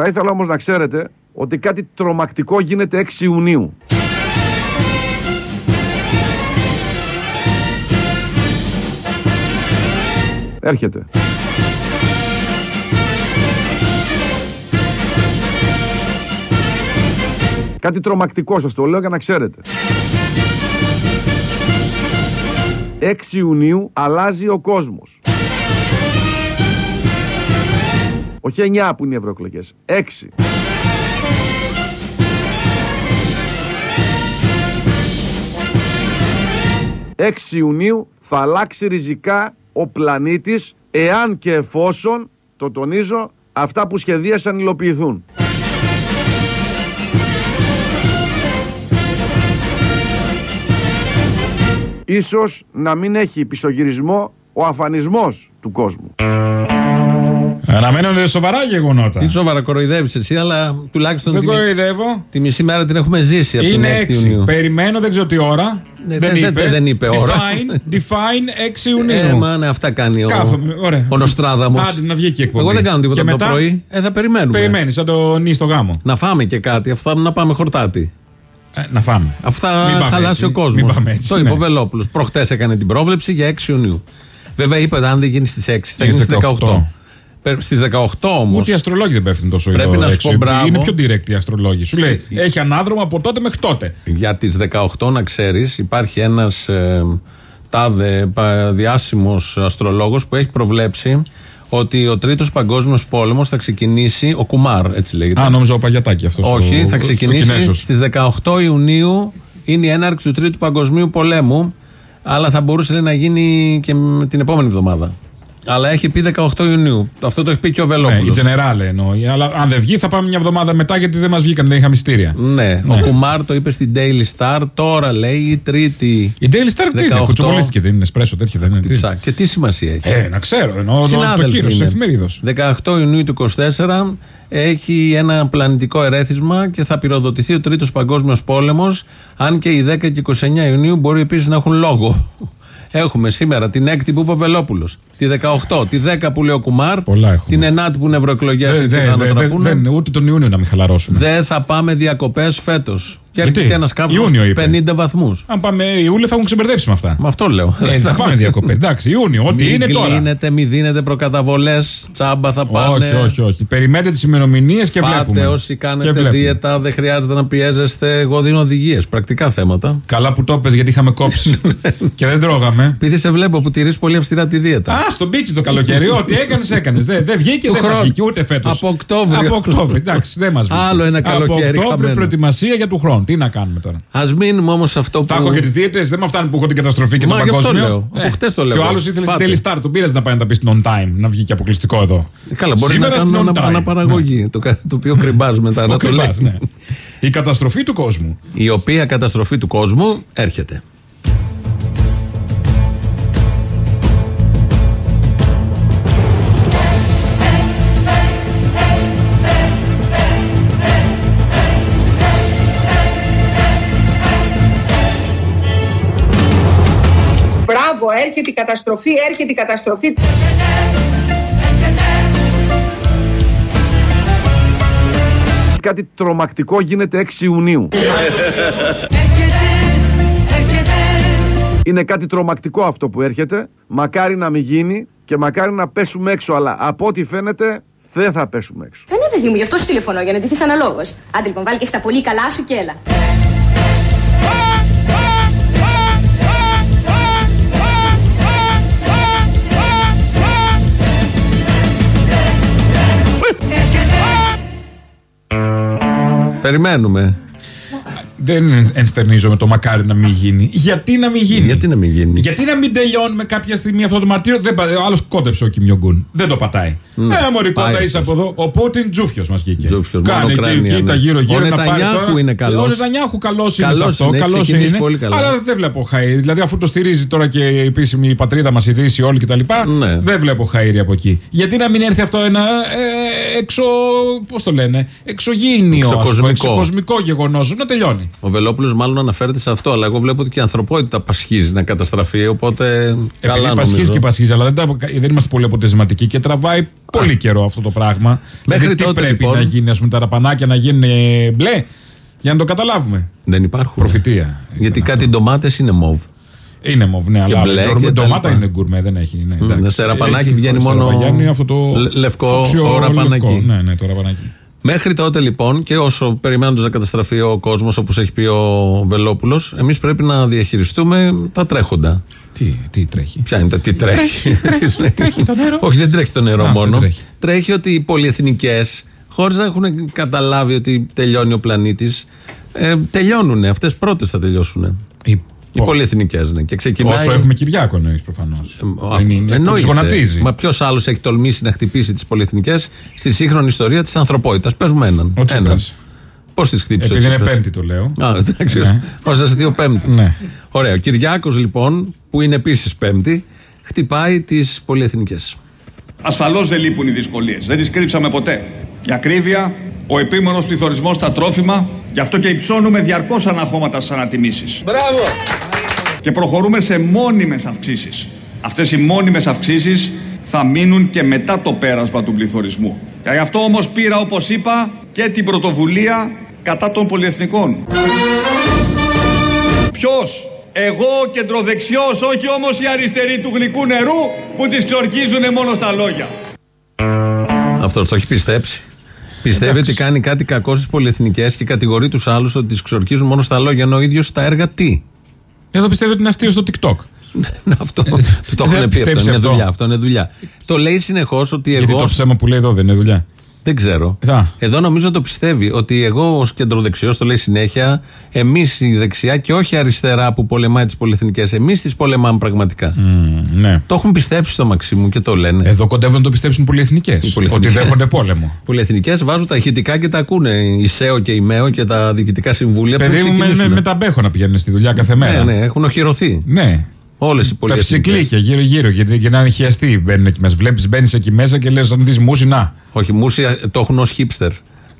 Θα ήθελα όμως να ξέρετε ότι κάτι τρομακτικό γίνεται 6 Ιουνίου. Έρχεται. Κάτι τρομακτικό σας το λέω για να ξέρετε. 6 Ιουνίου αλλάζει ο κόσμος. Όχι 9 που είναι οι ευρωεκλογές. 6. ...6 Ιουνίου θα αλλάξει ριζικά ο πλανήτης εάν και εφόσον, το τονίζω, αυτά που σχεδίασαν υλοποιηθούν. Ίσως να μην έχει πισωγυρισμό ο αφανισμός του κόσμου. Αναμένονται σοβαρά γεγονότα. Τι σοβαρά κοροϊδεύεις εσύ, αλλά τουλάχιστον. Δεν τη, κοροϊδεύω. τη μισή μέρα την έχουμε ζήσει από Είναι την 6 6. Ιουνίου. Περιμένω, δεν ξέρω τι ώρα. Ναι, δεν, δεν- είπε. δεν- δεν είπε ώρα. Define, define 6 Ιουνίου. Ε, μα ναι, αυτά κάνει ο, Κάθομαι, ωραία. ο Νοστράδαμος. Άντε, να βγει και η εκπομπή. Εγώ δεν κάνω τίποτα Και το μετά; πρωί. Ε, θα περιμένουμε. Περιμένεις, σαν το νη στο γάμο. Να φάμε και κάτι. Αυτά να πάμε χορτάτι. Ε, να φάμε. Αυτά Μην πάμε χαλάσει έτσι. ο κόσμος. Μην πάμε έτσι, Το ναι. είπε ο Βελόπουλος. Προχτές έκανε την πρόβλεψη για 6 Ιουνίου. Βέβαια είπε αν δεν γίνει στις 6, θα γίνει στις 18. Στις 18 όμως. Ούτε οι αστρολόγοι δεν πέφτουν τόσο Πρέπει εδώ να σου έξω. πω μπράβο. Είναι πιο direct οι αστρολόγοι. Σου λέει έχει ανάδρομο από τότε μέχρι τότε. Για τις 18, να ξέρεις, υπάρχει ένας ε, τάδε πα- διάσημος αστρολόγος που έχει προβλέψει ότι ο τρίτος παγκόσμιος πόλεμος θα ξεκινήσει. Ο Κουμάρ, έτσι λέγεται. Α, νόμιζα ο Παγιατάκη αυτός. Όχι, θα ξεκινήσει στις 18 Ιουνίου. Είναι η έναρξη του Τρίτου Παγκοσμίου Πολέμου. Αλλά θα μπορούσε λέει, να γίνει και με την επόμενη εβδομάδα. Αλλά έχει πει 18 Ιουνίου. Αυτό το έχει πει και ο Ναι, η Βελόπουλος. Τζενεράλε εννοεί. Αλλά αν δεν βγει, θα πάμε μια εβδομάδα μετά γιατί δεν μας βγήκαν, δεν είχαμε μυστήρια. Ναι, ο Κουμάρ το είπε στην Daily Star. Τώρα λέει η Τρίτη. Η Daily Star τι είναι, 18. κουτσομπολίστηκε, δεν είναι εσπρέσο τέτοιο, δεν είναι. τι. Ψά. Και τι σημασία έχει. Ε, να ξέρω, εννοώ το Συνάδελφοι κύριο τη είναι. εφημερίδος. 18 Ιουνίου του 24 έχει ένα πλανητικό ερέθισμα και θα πυροδοτηθεί ο Τρίτος Παγκόσμιος Πόλεμος αν και οι 10 και 29 Ιουνίου μπορεί επίσης να έχουν λόγο. Έχουμε σήμερα την 6η που είπε ο Βελόπουλος, τη 18, τη 10 που λέει ο Κουμάρ, Πολλά έχουμε. την 9η που είναι ευρωεκλογές Δεν και θα δεν- δεν- ανατραπούν. δεν- ούτε τον Ιούνιο να μην χαλαρώσουμε. Δεν θα πάμε διακοπές φέτος. Και Γιατί; έρχεται ένας καύσο Ιούνιο είπε. 50 βαθμούς. Αν πάμε Ιούλιο θα έχουν ξεμπερδέψει με αυτά. Με αυτό λέω. Ε, θα πάμε διακοπές. Εντάξει, Ιούνιο, ό,τι Μην είναι τώρα. κλείνετε, μην δίνετε προκαταβολές. Τσάμπα θα πάνε. Όχι, όχι, όχι. Περιμένετε τις ημερομηνίες και Φάτε βλέπουμε. όσοι Και κάνετε βλέπουμε. δίαιτα, δεν χρειάζεται να πιέζεστε. Εγώ δίνω οδηγίες, πρακτικά θέματα. Καλά που το έπαιζε γιατί είχαμε κόψει και δεν τρώγαμε. Επειδή σε βλέπω που τηρείς πολύ αυστηρά τη δίαιτα. Α, στον μπήκε το καλοκαίρι. Ό,τι έκανες, έκανες. Δεν δεν βγήκε, Του δεν μας χρόνου. βγήκε ούτε φέτος. Από Οκτώβριο. Από Οκτώβριο, εντάξει, δεν μας βγήκε. Άλλο ένα καλοκαίρι Από Οκτώβριο χαμένο. προετοιμασία για του χρόνου. Τι να κάνουμε τώρα; Α μείνουμε όμως σε αυτό που. Θα έχω και τις δίαιτες, δεν με φτάνει που έχω την καταστροφή και Μα το γι' αυτό παγκόσμιο. λέω. Από χτες το λέω. Και ο άλλος ήθελε στην Φάτε. Daily Star, τον πήρες να πάει να τα πεις στην on time, να βγει και αποκλειστικό εδώ. Καλά, μπορεί Σήμερα να στην κάνουν on ανα- time. αναπαραγωγή. Το, κα- το οποίο κρυμπάς μετά Ναι. να Ο το κρυμπάς, λέει. ναι. Η καταστροφή του κόσμου. Η οποία καταστροφή του κόσμου έρχεται. Έρχεται η καταστροφή, έρχεται η καταστροφή. Κάτι τρομακτικό γίνεται 6 Ιουνίου. Είναι κάτι τρομακτικό αυτό που έρχεται. Μακάρι να μην γίνει και μακάρι να πέσουμε έξω. Αλλά από ό,τι φαίνεται δεν θα πέσουμε έξω. Ε, ναι, παιδί μου, γι' αυτό σου τηλεφωνώ, για να ντυθείς αναλόγως. Άντε λοιπόν, βάλει και στα πολύ καλά σου και έλα. Περιμένουμε. Δεν ενστερνίζομαι το μακάρι να μην γίνει. Γιατί να μην γίνει; Γιατί να μην γίνει; Γιατί να μην τελειώνουμε κάποια στιγμή αυτό το μαρτύριο; Δεν, πα- ο άλλος κόντεψε ο Κιμιογκούν. Δεν το πατάει. Ναι. Ε, μωρή Πάει κότα είσαι αυτός. από εδώ. Ο Πούτιν τζούφιος μας βγήκε. Τζούφιος, Κάνει μόνο εκεί, Ουκρανία, εκεί ναι. τα γύρω-γύρω Ο να πάρει. Νετανιάχου τώρα. είναι καλός. Ο Νετανιάχου καλός είναι σε Καλός αυτό. είναι, έχει Καλός ξεκινήσει είναι. πολύ καλά. Αλλά δεν βλέπω χαΐρι. Δηλαδή αφού το στηρίζει τώρα και η επίσημη πατρίδα μας, η Δύση, όλοι κτλ. Ναι. Δεν βλέπω χαΐρι από εκεί. Γιατί να μην έρθει αυτό ένα ε, εξω. Πώς το λένε. Εξωγήινιο. ας πούμε, Εξωκοσμικό. Εξωκοσμικό γεγονός. Να τελειώνει. Ο Βελόπουλος μάλλον αναφέρεται σε αυτό, αλλά εγώ βλέπω ότι και η ανθρωπότητα πασχίζει να καταστραφεί. Οπότε. Επειδή καλά πασχίζει νομίζω. και πασχίζει, αλλά δεν, τα- δεν είμαστε πολύ αποτελεσματικοί και τραβάει πολύ καιρό αυτό το πράγμα. Μέχρι δηλαδή, τι τότε, πρέπει λοιπόν- να γίνει, ας πούμε, τα ραπανάκια να γίνουν ε, μπλε, για να το καταλάβουμε. Δεν υπάρχουν. Προφητεία. Γιατί Ήταν κάτι ντομάτες είναι μοβ. Είναι μοβ, ναι, Και αλλά μπλε το- και το τα ντομάτα λοιπά. είναι γκουρμέ, δεν έχει. Ναι, Μμ, εντάξει. σε ραπανάκι Έχει βγαίνει χωρίς μόνο ραπαγιάννη αυτό το λε- λευκό φούξιο ραπανάκι. λευκό. Ναι, ναι, το ραπανάκι. Μέχρι τότε λοιπόν και όσο περιμένοντας να καταστραφεί ο κόσμος, όπως έχει πει ο Βελόπουλος, εμείς πρέπει να διαχειριστούμε τα τρέχοντα. Τι, τι τρέχει; Ποια είναι τα τι τρέχει; τρέχει, τρέχει το νερό. Όχι, δεν τρέχει το νερό Α, μόνο. δεν τρέχει. Τρέχει ότι οι πολυεθνικές, χωρίς να έχουν καταλάβει ότι τελειώνει ο πλανήτης, ε, τελειώνουν. Αυτές πρώτες θα τελειώσουν. Η- Οι πολυεθνικές, ναι. Και ξεκινάει. Όσο έχουμε Κυριάκο εννοείς προφανώς. Α, Δεν είναι. εννοείται. Τους γονατίζει. Μα ποιος άλλος έχει τολμήσει να χτυπήσει τις πολυεθνικές στη σύγχρονη ιστορία της ανθρωπότητας; Παίζουμε έναν. Ο Τσίπρας. Πώς τις χτύπησε Επειδή ο είναι Τσίπρας; πέμπτη το λέω. Α, εντάξει. Ναι. Ω αστείο πέμπτης; Ναι. Ωραία. Ο Κυριάκος λοιπόν, που είναι επίσης πέμπτη, χτυπάει τις πολυεθνικές. Ασφαλώς δεν λείπουν οι δυσκολίες. Δεν τις κρύψαμε ποτέ. Η ακρίβεια, ο επίμονος πληθωρισμός στα τρόφιμα, γι' αυτό και υψώνουμε διαρκώς αναχώματα στις ανατιμήσεις. Μπράβο! Και προχωρούμε σε μόνιμες αυξήσεις. Αυτές οι μόνιμες αυξήσεις θα μείνουν και μετά το πέρασμα του πληθωρισμού. Και γι' αυτό όμως πήρα, όπως είπα, και την πρωτοβουλία κατά των πολυεθνικών. Ποιος, εγώ ο κεντροδεξιός, όχι όμως οι αριστεροί του γλυκού νερού που τις ξορκίζουν μόνο στα λόγια. Αυτός το έχει πιστέψει. Πιστεύει Εντάξει. ότι κάνει κάτι κακό στις πολυεθνικές και κατηγορεί τους άλλους ότι τις ξορκίζουν μόνο στα λόγια, ενώ ο ίδιος στα έργα τι; Εδώ πιστεύω ότι είναι αστείο στο TikTok. αυτό Ε, του το δεν έχουν πει. Αυτό πιστέψει είναι αυτό. δουλειά. Αυτό είναι δουλειά. Το λέει συνεχώς ότι Γιατί εγώ. το ψέμα που λέει εδώ δεν είναι δουλειά. Δεν ξέρω. Α. Εδώ νομίζω το πιστεύει ότι εγώ ως κεντροδεξιός, το λέει συνέχεια, εμείς η δεξιά και όχι η αριστερά που πολεμάει τις πολυεθνικές, εμείς τις πολεμάμε πραγματικά. Μμ, ναι. Το έχουν πιστέψει στο Μαξίμου και το λένε. Εδώ κοντεύουν να το πιστέψουν οι πολυεθνικές. Ότι πολυεθνικές. δέχονται πόλεμο. Οι πολυεθνικές βάζουν τα ηχητικά και τα ακούνε. Η ΣΕΟ και η ΜΕΟ και τα διοικητικά συμβούλια Παιδί που μου με, με, ξεκινήσουν. με τα μπέχω να πηγαίνουν στη δουλειά κάθε μέρα. Ναι, ναι, έχουν οχυρωθεί. Ναι. Όλες οι Τα πολυεθνικές. φυσικλίκια γύρω-γύρω γιατί για να είναι χιαστοί μπαίνουν εκεί μέσα. Βλέπεις, μπαίνεις εκεί μέσα και λες: Αν δεις μουσι, να. Όχι, μουσι το έχουν ως χίπστερ.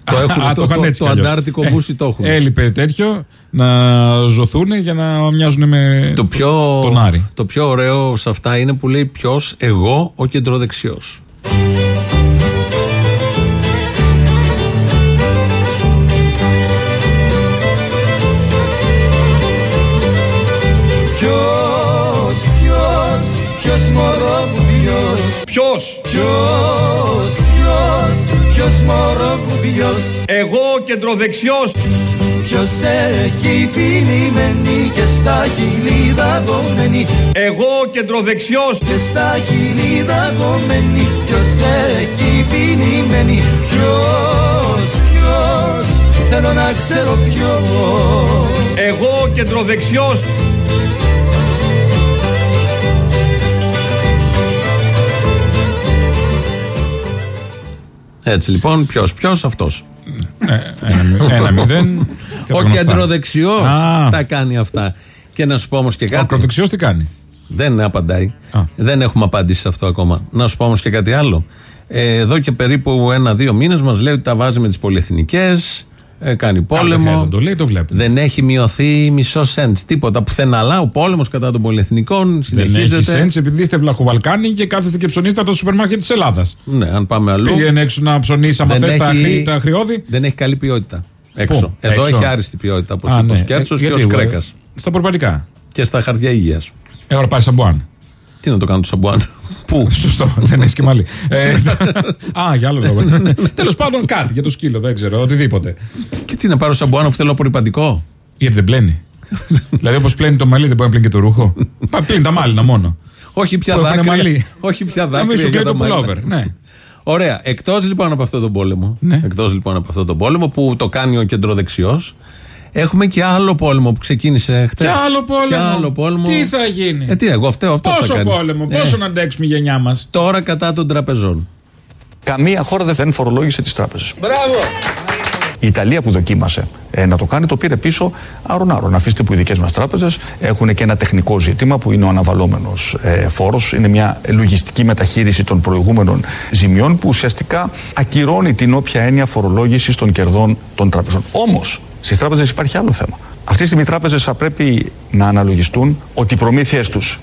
Το, έχουν, Α, το, είχαν το, έτσι το κι αλλιώς. αντάρτικο Ε, μουσι το έχουν. Έλειπε τέτοιο να ζωθούν για να μοιάζουν με το, πιο, τον Άρη. το πιο ωραίο σε αυτά είναι που λέει ποιος, εγώ, ο κεντροδεξιός. Ποιος μωρό μου ποιος; Ποιος, Ποιος, ποιος, ποιος μωρό μου ποιος; Εγώ ο κεντροδεξιός, Ποιος έχει φιλημένη και στα χείλη δαγωμένη εγώ ο κεντροδεξιός, Και στα χείλη δαγωμένη Ποιος έχει φιλημένη; Ποιος, ποιος; Θέλω να ξέρω ποιος. Εγώ ο κεντροδεξιός, Έτσι λοιπόν, ποιος, ποιος, αυτός. Ε, ένα, μη- ένα μηδέν. και τα Ο γνωστά. κεντροδεξιός Α. τα κάνει αυτά. Και να σου πω όμως και Ο κάτι. ακροδεξιό τι κάνει; Δεν απαντάει. Α. Δεν έχουμε απάντηση σε αυτό ακόμα. Να σου πω όμως και κάτι άλλο. Ε, εδώ και περίπου ένα-δύο μήνες μας λέει ότι τα βάζει με τις πολυεθνικές, ε, κάνει δεν πόλεμο. χρειάζεται να το λέει, το βλέπουμε. Δεν έχει μειωθεί μισό σέντ. Τίποτα πουθενά. Αλλά ο πόλεμος κατά των πολυεθνικών Δεν συνεχίζεται. έχει σέντ επειδή είστε βλαχοβαλκάνοι και κάθεστε και ψωνίστε από το σούπερ μάρκετ της Ελλάδας. Ναι, αν πάμε αλλού. Πήγαινε έξω να ψωνίσει, άμα δεν θες τα, έχει- χρη- τα χρειώδη. Δεν έχει καλή ποιότητα. Έξω. Πού; Εδώ Έξω. έχει άριστη ποιότητα όπως Α, είπε ο ναι. Σκέρτσος Ε, και ο γιατί, Σκρέκα. ε, Στα προπαντικά. Και στα χαρτιά υγείας. Έχω να πάρει σαμπουάν. Τι να το κάνω το σαμπουάν; Πού; Σωστό, δεν έχει και μαλλί. Ε, Α, για άλλο λόγο. Τέλος πάντων, κάτι για το σκύλο, δεν ξέρω, οτιδήποτε. και τι να πάρω σαμπουάν αφού θέλω απορριπαντικό; Γιατί δεν πλένει. δηλαδή, όπως πλένει το μαλλί, δεν μπορεί να πλένει και το ρούχο. Πα, πλένει τα μάλινα μόνο. Όχι πια Που έχουνε δάκρυα. μαλλί. Όχι πια Να μην δάκρυα. σου για κλαίει τα το μαλλιά. πουλόβερ. Ναι. Ωραία. Εκτός λοιπόν από αυτόν τον πόλεμο. Ναι. Εκτός λοιπόν από αυτόν τον πόλεμο που το κάνει ο κεντροδεξιός. Έχουμε και άλλο πόλεμο που ξεκίνησε χθες. Και άλλο πόλεμο. Και άλλο πόλεμο. Τι θα γίνει; Ε, τι, εγώ φταίω αυτό. Πόσο θα κάνει. πόλεμο, Ε, πόσο να αντέξουμε η γενιά μας; Τώρα κατά των τραπεζών. Καμία χώρα δεν φορολόγησε τις τράπεζες. Η Ιταλία που δοκίμασε ε, να το κάνει το πήρε πίσω άρον-άρον. Αφήστε που οι δικές μας τράπεζες έχουν και ένα τεχνικό ζήτημα που είναι ο αναβαλώμενο ε, φόρος. Είναι μια λογιστική μεταχείριση των προηγούμενων ζημιών που ουσιαστικά ακυρώνει την όποια έννοια φορολόγησης των κερδών των τραπεζών. Όμως, Στις τράπεζες υπάρχει άλλο θέμα. Αυτή τη στιγμή οι τράπεζες θα πρέπει να αναλογιστούν ότι οι προμήθειές τους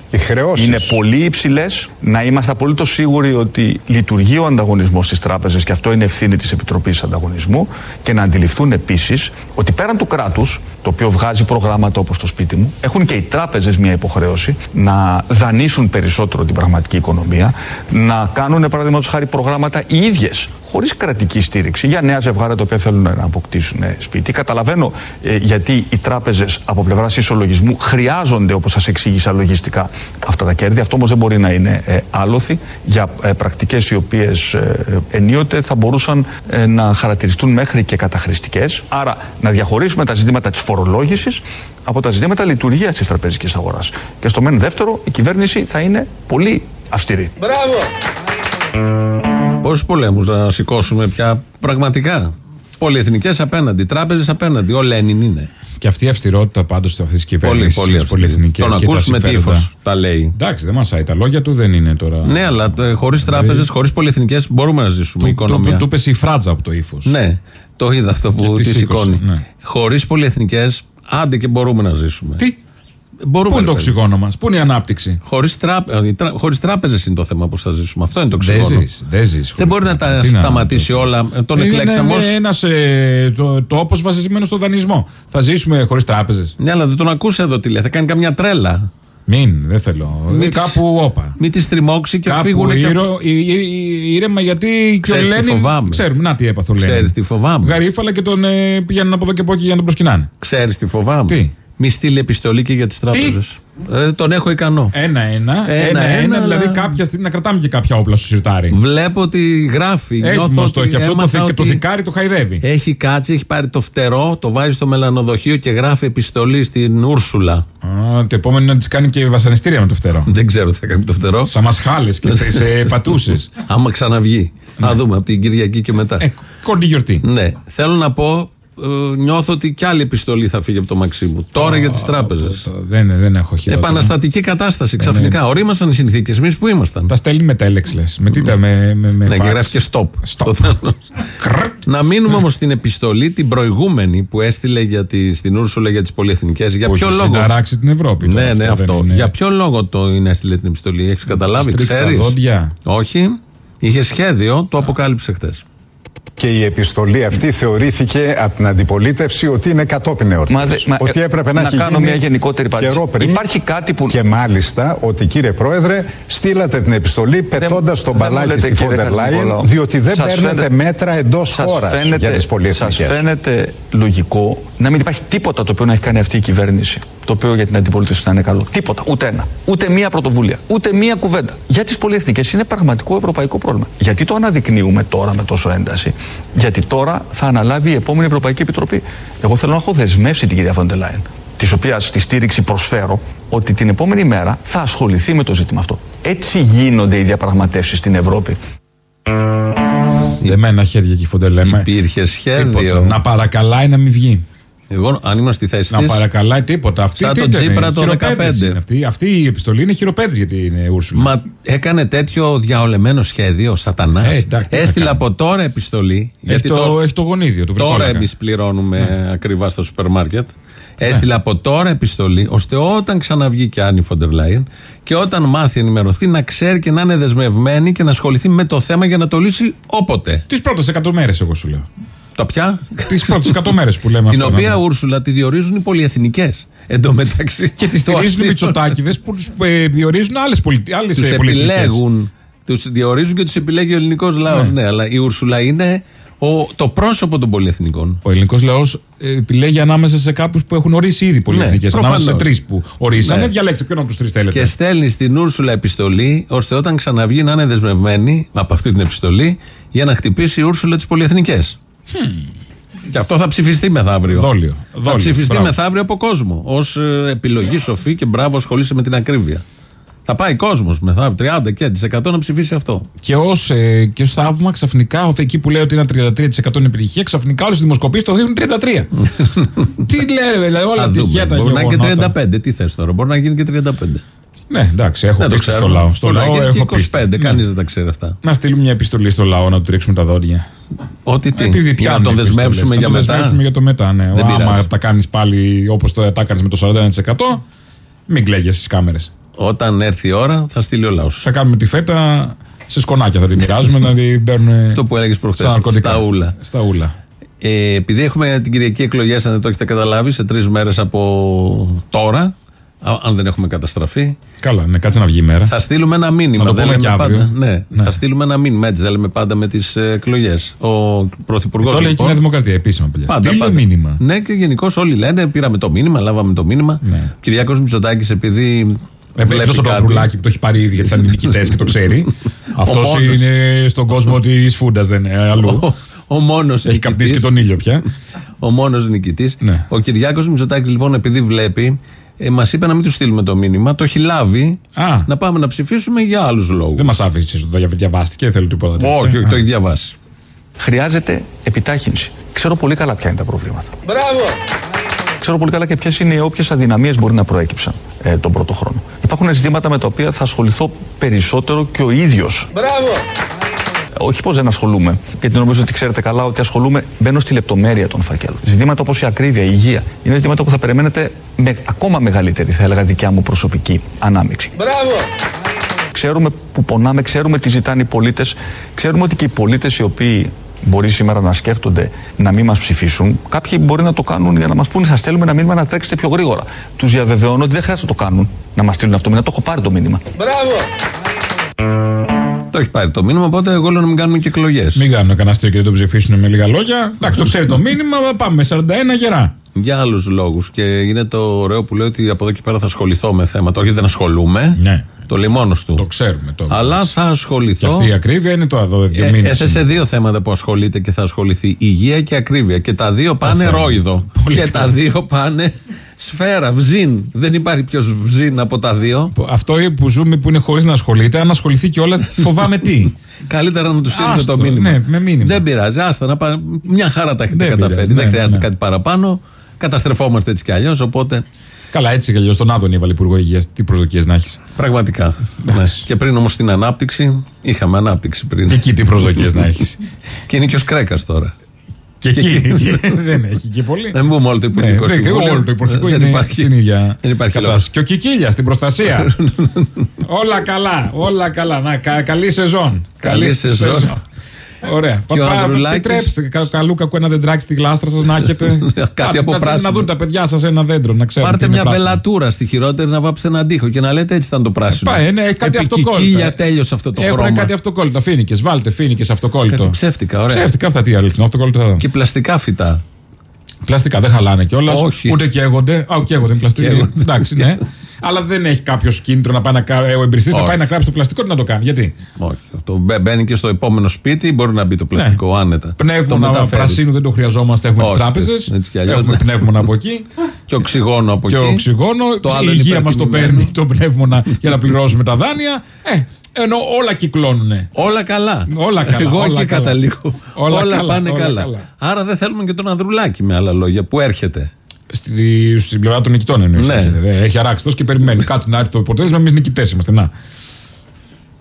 είναι πολύ υψηλές, να είμαστε απολύτως σίγουροι ότι λειτουργεί ο ανταγωνισμός στις τράπεζες και αυτό είναι ευθύνη της Επιτροπής Ανταγωνισμού και να αντιληφθούν επίσης ότι πέραν του κράτους, το οποίο βγάζει προγράμματα όπω το σπίτι μου, έχουν και οι τράπεζες μια υποχρέωση να δανείσουν περισσότερο την πραγματική οικονομία, να κάνουν παραδείγματος χάρη προγράμματα οι ίδιες χωρίς κρατική στήριξη για νέα ζευγάρια τα οποία θέλουν να αποκτήσουν ε, σπίτι. Καταλαβαίνω ε, γιατί οι τράπεζες από πλευράς ισολογισμού χρειάζονται, όπως σας εξήγησα λογιστικά, αυτά τα κέρδη. Αυτό όμως δεν μπορεί να είναι ε, άλοθη για ε, πρακτικές οι οποίες ε, ενίοτε θα μπορούσαν ε, να χαρακτηριστούν μέχρι και καταχρηστικές. Άρα να διαχωρίσουμε τα ζητήματα της φορολόγησης από τα ζητήματα λειτουργίας της τραπεζικής αγοράς. Και στο μεν δεύτερο, η κυβέρνηση θα είναι πολύ αυστηρή. Πόσου πολέμους να σηκώσουμε πια πραγματικά. Πολυεθνικές απέναντι, τράπεζες απέναντι. Ο Λένιν είναι. Και αυτή η αυστηρότητα πάντως αυτής της Πολύ, κυβέρνησης πολύ στι πολυεθνικέ Τον και τα ακούσουμε τι συμφέροντα. ύφο τα λέει. Εντάξει, δεν μασάει. Τα λόγια του δεν είναι τώρα. Ναι, αλλά ε, χωρίς τράπεζες, χωρίς πολυεθνικές μπορούμε να ζήσουμε του, του, οικονομία. του, του πέσει η φράτζα από το ύφος. Ναι, το είδα αυτό Και που τη τη σήκωσε, σηκώνει. ναι. Χωρίς πολυεθνικές, άντε και μπορούμε να ζήσουμε. Τι, Μπορούμε, πού είναι το ρε παιδί. οξυγόνο μας, πού είναι η ανάπτυξη; Χωρίς τράπεζες είναι το θέμα που θα ζήσουμε. Αυτό είναι το Δεν οξυγόνο. ζεις. Δεν, ζεις Δεν χωρίς μπορεί να τράπεζα. τα Τι να- σταματήσει όλα. Ε, Τον Είναι εκλέξαμε ως- ένας, ε, το, το όπως βασισμένος στο δανεισμό. Θα ζήσουμε χωρίς τράπεζες. Ναι, αλλά δεν τον ακούσε εδώ τι λέει. Θα κάνει καμιά τρέλα. Μην, δεν θέλω. Μην Ε, τις- κάπου όπα. Μην τη τριμώξει και Κάπου φύγουν και. ήρο, ή- ή- ήρεμα γιατί και ο Ξέρεις τι Λένιν. φοβάμαι. Ξέρουμε, να τι έπαθε ο Λένιν. Ξέρεις τι φοβάμαι. Γαρίφαλα και τον ε, πηγαίνουν από εδώ και από εκεί για να τον προσκυνάνε. Ξέρεις τι φοβάμαι. Τι; Μη στείλει επιστολή και για τι; τράπεζες. Ε, τον έχω ικανό. Ένα-ένα. Ένα-ένα, Ένα-ένα. αλλά- Δηλαδή κάποια στιγμή να κρατάμε και κάποια όπλα στο σιρτάρι. Βλέπω ότι γράφει. Νιώθω Έτοιμο το ότι έχει αυτό. Το, έμαθα θη- και το ότι θικάρι το χαϊδεύει. Έχει κάτσει, έχει πάρει το φτερό, το βάζει στο μελανοδοχείο και γράφει επιστολή στην Ούρσουλα. Α, το επόμενο είναι να της κάνει και βασανιστήρια με το φτερό. Δεν ξέρω τι θα κάνει το φτερό. Σαν μασχάλε και στι πατούσες. Άμα ξαναβγεί. Να δούμε από την Κυριακή και μετά. Ε, κοντή γιορτή. Ναι, θέλω να πω, ε, νιώθω ότι κι άλλη επιστολή θα φύγει από το Μαξίμου. Τώρα για τις τράπεζες. Το- Δεν, δεν έχω χειρότερο. Επαναστατική κατάσταση ξαφνικά. Ορίμασαν οι συνθήκες. Εμείς που ήμασταν. Τα στέλνει με τέλεξ, λες. Με τι τα, με, με, με Ναι, και φάξ. γράφει και stop. Stop. στο τέλος. Κρρρτ. να μείνουμε όμως στην επιστολή την προηγούμενη που έστειλε για τη, στην Ούρσουλα για τις πολυεθνικές. Για Που ποιο έχει λόγο; συνταράξει την Ευρώπη. τώρα Ναι, ναι, δεν αυτό. είναι- Για ποιο λόγο το είναι έστειλε την επιστολή, έχεις καταλάβει, Στρίξτε τα ξέρεις; δόντια. Όχι. Είχε σχέδιο, το αποκάλυψε χθες. Και η επιστολή αυτή θεωρήθηκε από την αντιπολίτευση ότι είναι κατόπιν εορτής. Μα δε- μα, ότι ε, έπρεπε να, να έχει κάνω γίνει μια γενικότερη καιρό παρατήρηση. πριν. Υπάρχει κάτι που- Και μάλιστα ότι κύριε Πρόεδρε, στείλατε την επιστολή πετώντας τον δεν μου μπαλάκι λέτε, στη κύριε Φόντερ Λάιεν, Χατζηνικολάου. διότι δεν Σας παίρνετε φαίνεται- μέτρα εντός Σας χώρας φαίνεται- για τι Σας πολυεθνικές. φαίνεται λογικό να μην υπάρχει τίποτα το οποίο να έχει κάνει αυτή η κυβέρνηση, το οποίο για την αντιπολίτευση θα είναι καλό. Τίποτα. Ούτε ένα. Ούτε μία πρωτοβουλία. Ούτε μία κουβέντα. Για τις πολυεθνικές είναι πραγματικό ευρωπαϊκό πρόβλημα. Γιατί το αναδεικνύουμε τώρα με τόσο ένταση; Γιατί τώρα θα αναλάβει η επόμενη Ευρωπαϊκή Επιτροπή. Εγώ θέλω να έχω δεσμεύσει την κυρία Φοντελάιν, της οποίας τη στήριξη προσφέρω, ότι την επόμενη μέρα θα ασχοληθεί με το ζήτημα αυτό. Έτσι γίνονται οι διαπραγματεύσεις στην Ευρώπη. Δεμένα χέρια και η Φοντελέμα. Υπήρχε σχέδιο. Τίποτα. Να παρακαλάει να μην βγει. Εγώ, αν ήμουν στη θέση Να της. παρακαλάει τίποτα. Αυτή Σαν τι τον ήταν, Τσίπρα το χειροπέδης 15. είναι Αυτή, αυτή η επιστολή είναι χειροπέδη γιατί είναι Ούρσουλα. Μα έκανε τέτοιο διαολεμένο σχέδιο, σατανάς. Ε, εντάξει, τι να Έστειλε κάνουμε. από τώρα επιστολή. έχει, το, τώρα- έχει το γονίδιο του Τώρα βρικόλακα. εμείς πληρώνουμε Ναι. ακριβά στο σούπερ μάρκετ. Έστειλε από τώρα επιστολή, ώστε όταν ξαναβγεί και Άννη Φοντερ Λάιεν και όταν μάθει ενημερωθεί να ξέρει και να είναι δεσμευμένη και να ασχοληθεί με το θέμα για να το λύσει όποτε. Τις πρώτες 100 μέρε, εγώ σου λέω. Τα πια; Τις πρώτες 100 μέρες που λέμε Την αυτό. οποία να- Ούρσουλα τη διορίζουν οι πολυεθνικές. Εν τω μεταξύ. Και τη στηρίζουν οι Μητσοτάκηδες που τους διορίζουν άλλες Τους επιλέγουν. Τους διορίζουν και τους επιλέγει ο ελληνικός λαός. Ναι. αλλά η Ούρσουλα είναι ο, το πρόσωπο των πολυεθνικών. Ο ελληνικός λαός επιλέγει ανάμεσα σε κάποιους που έχουν ορίσει ήδη πολυεθνικές. Ναι, ανάμεσα σε προφανώς. τρεις που ορίσανε. Ναι. Διαλέξτε ποιον από τους τρεις θέλετε. Και στέλνει στην Ούρσουλα επιστολή, ώστε όταν ξαναβγεί να είναι δεσμευμένη από αυτή την επιστολή για να χτυπήσει η Ούρσουλα τις πολυεθνικές. Και αυτό θα ψηφιστεί μεθαύριο. Δόλιο. Θα Δόλιο. ψηφιστεί Μπράβο. μεθαύριο από κόσμο. Ω επιλογή σοφή και μπράβο, ασχολείσαι με την ακρίβεια. Θα πάει κόσμος μεθαύριο, 30 και 100 να ψηφίσει αυτό. Και ως ε, και ως θαύμα, ξαφνικά, εκεί που λέει ότι είναι 33% είναι επιτυχία, ξαφνικά όλες οι δημοσκοπήσεις το δείχνουν 33. Τι λέει, δηλαδή, όλα Θα τυχαία δούμε. τα Μπορεί να είναι και γεγονότα. 35. Τι θες τώρα, μπορεί να γίνει και 35. Ναι, εντάξει, έχω Δεν το πίστη στο ξέρουμε. λαό. Στο Πολλά, λαό και έχω 25, πίστη. κανείς Ναι. δεν τα ξέρει αυτά. Να στείλουμε μια επιστολή στο λαό να του ρίξουμε τα δόντια. Ότι τι, Επειδή για να πιάνουν τον οι επιστολές. δεσμεύσουμε Να για τον μετά. δεσμεύσουμε για το μετά, ναι. Δεν Άμα πειράζει. τα κάνεις πάλι όπως το τα έκανε με το 41%, μην κλαίγεσαι στις κάμερες. Όταν έρθει η ώρα θα στείλει ο λαός. Θα κάνουμε τη φέτα σε σκονάκια, θα τη μοιράζουμε να την παίρνουν. Αυτό που έλεγες προχθές. σαν ναρκωτικά. Στα ούλα. Στα ούλα. Ε, επειδή έχουμε την Κυριακή εκλογές, αν δεν το έχετε καταλάβει, σε τρεις μέρες από τώρα, α- αν δεν έχουμε καταστραφεί, Καλά, ναι, κάτσε να βγει η μέρα. θα στείλουμε ένα μήνυμα. Να το δεν πούμε λέμε και αύριο. πάντα. Ναι, Ναι. θα στείλουμε ένα μήνυμα. Έτσι δεν λέμε πάντα με τις εκλογές. Ο Πρωθυπουργός. Το λέει και η Νέα Δημοκρατία επίσημα, παιδιά. Πάντα, Στείλε πάντα. μήνυμα. Ναι, και γενικώς όλοι λένε: Πήραμε το μήνυμα, λάβαμε το μήνυμα. Ναι. Κυριάκος Μητσοτάκης, επειδή. Βέβαια, βλέπει εκτός από το κάτι- Ανδρουλάκη που το έχει πάρει ήδη γιατί θα είναι νικητές και το ξέρει. Αυτός μόνος. είναι στον κόσμο της φούντας, δεν είναι αλλού. Ο, ο μόνος Έχει καπνίσει και τον ήλιο πια. Ο μόνος νικητής. Ναι. Ο Κυριάκος Μητσοτάκης, λοιπόν, επειδή βλέπει, ε, μας είπε να μην του στείλουμε το μήνυμα. Το έχει λάβει. Α. Να πάμε να ψηφίσουμε για άλλους λόγους. Δεν μας άφησες το δια- διαβάστηκε, δεν θέλω τίποτα τέτοιο. Όχι, όχι, Α. το έχει διαβάσει. Χρειάζεται επιτάχυνση. Ξέρω πολύ καλά ποια είναι τα προβλήματα. Μπράβο! Ξέρω πολύ καλά και ποιες είναι οι όποιες αδυναμίες μπορεί να προέκυψαν ε, τον πρώτο χρόνο. Υπάρχουν ζητήματα με τα οποία θα ασχοληθώ περισσότερο και ο ίδιος. Μπράβο! Όχι πως δεν ασχολούμαι, γιατί νομίζω ότι ξέρετε καλά ότι ασχολούμαι, μπαίνω στη λεπτομέρεια των φακέλων. Ζητήματα όπως η ακρίβεια, η υγεία, είναι ζητήματα που θα περιμένετε με ακόμα μεγαλύτερη, θα έλεγα, δικιά μου προσωπική ανάμειξη. Μπράβο! Ξέρουμε που πονάμε, ξέρουμε τι ζητάνε οι πολίτες. Ξέρουμε ότι και οι πολίτες οι οποίοι μπορεί σήμερα να σκέφτονται να μην μας ψηφίσουν, κάποιοι μπορεί να το κάνουν για να μας πούνε: Σας στέλνουμε ένα μήνυμα να τρέξετε πιο γρήγορα. Τους διαβεβαιώνω ότι δεν χρειάζεται να το κάνουν, να μας στείλουν αυτό το μήνυμα. Το έχω πάρει το μήνυμα. Μπράβο! Το έχει πάρει το μήνυμα, οπότε εγώ λέω να μην κάνουμε και εκλογές. Μην κάνουμε κανένα αστείο και δεν το ψηφίσουν με λίγα λόγια. Εντάξει, το ξέρει το μήνυμα, πάμε με 41 γερά. Για άλλους λόγους. Και είναι το ωραίο που λέει ότι από εδώ και πέρα θα ασχοληθώ με θέματα. Όχι, δεν ασχολούμαι. Ναι. Το λέει μόνος του. Το ξέρουμε τώρα. Αλλά θα Και ασχοληθώ. αυτή η ακρίβεια είναι το εδώ δύο Ε, μήνες. έθεσε δύο θέματα που ασχολείται και θα ασχοληθεί. Υγεία και ακρίβεια. Και τα δύο πάνε Θεέ μου. ρόιδο. Πολύ και καλά. τα δύο πάνε σφαίρα, βζίν. Δεν υπάρχει πιο βζίν από τα δύο. Αυτό που ζούμε που είναι χωρίς να ασχολείται, αν ασχοληθεί κιόλας, φοβάμαι τι. Καλύτερα να του στείλουμε Άστο, το μήνυμα. ναι, με μήνυμα. Δεν πειράζει. Άστα να πάνε. Μια χαρά τα έχετε Δεν καταφέρει. πειράζει, Δεν ναι, χρειάζεται ναι. κάτι παραπάνω. Καταστρεφόμαστε έτσι κι αλλιώς. Οπότε Καλά, έτσι κι αλλιώς τον Άδων έβαλε Υπουργό Υγείας. Τι προσδοκίες να έχεις; πραγματικά. Ναι. Και πριν όμως την ανάπτυξη, είχαμε ανάπτυξη πριν. Και εκεί τι προσδοκίες να έχεις. και είναι και ο Σκρέκας τώρα. Και εκεί δεν έχει και πολύ. Να μην πούμε όλο το υπουργικό Ναι, δεν- συμβούλιο. Όλο το υπουργικό Δεν είναι υπάρχει- στην ίδια Δεν υπάρχει κατάσταση. Και ο Κικίλιας στην προστασία. όλα καλά, όλα καλά. Να, κα- καλή σεζόν. Καλή σεζόν. Ωραία. Και ο Παπά, Ανδρουλάκης- Επιτρέψτε κα- καλού κακού ένα δεντράκι στη γλάστρα σας να έχετε. Κάτι από να, πράσινο. να δουν τα παιδιά σας ένα δέντρο, να ξέρουν. Πάρτε τι είναι μια πράσινο. βελατούρα στη χειρότερη να βάψετε έναν τοίχο και να λέτε έτσι ήταν το πράσινο. Πάει, ναι, έχει κάτι Επί αυτοκόλλητα. κικίλια τέλειωσε αυτό το Έχουν χρώμα. κάτι αυτοκόλλητα. Φίνικες, βάλτε φίνικες αυτοκόλλητο. Κάτι ψεύτικα, ωραία. Ψεύτικα αυτά τι αλήθεια. Αυτοκόλλητο θα δω. Και πλαστικά φυτά. Πλαστικά δεν χαλάνε κιόλας. Όχι. Ούτε καίγονται. Α, καίγονται είναι πλαστικά. Καίγονται. Εντάξει, ναι. Αλλά δεν έχει κάποιο κίνητρο να πάει να κα- Ο εμπριστής να Όχι. πάει να κλάψει το πλαστικό, τι να το κάνει. Γιατί; Όχι. Αυτό μπε- μπαίνει και στο επόμενο σπίτι, μπορεί να μπει το πλαστικό άνετα. Το Πνεύμονα μεταφέρεις. πρασίνου δεν το χρειαζόμαστε. Έχουμε τι Όχι, τράπεζες. έτσι κι αλλιώς, Έχουμε ναι. πνεύμονα από εκεί. Και οξυγόνο από και εκεί. οξυγόνο. Το άλλο η είναι υγεία μας το υπερτιμημένο. παίρνει το πνεύμονα για να πληρώσουμε τα δάνεια. Ε, ενώ όλα κυκλώνουν. Όλα καλά. Όλα καλά, Εγώ όλα εκεί καλά. καταλήγω. Όλα Όλα, καλά, πάνε όλα καλά. καλά. Άρα δεν θέλουμε και τον Ανδρουλάκη με άλλα λόγια που έρχεται. Στη, στην πλευρά των νικητών εννοείς. Ναι. Έχει αράξει τόσο και περιμένει κάτι να έρθει το αποτέλεσμα. Εμεί νικητές είμαστε. Να.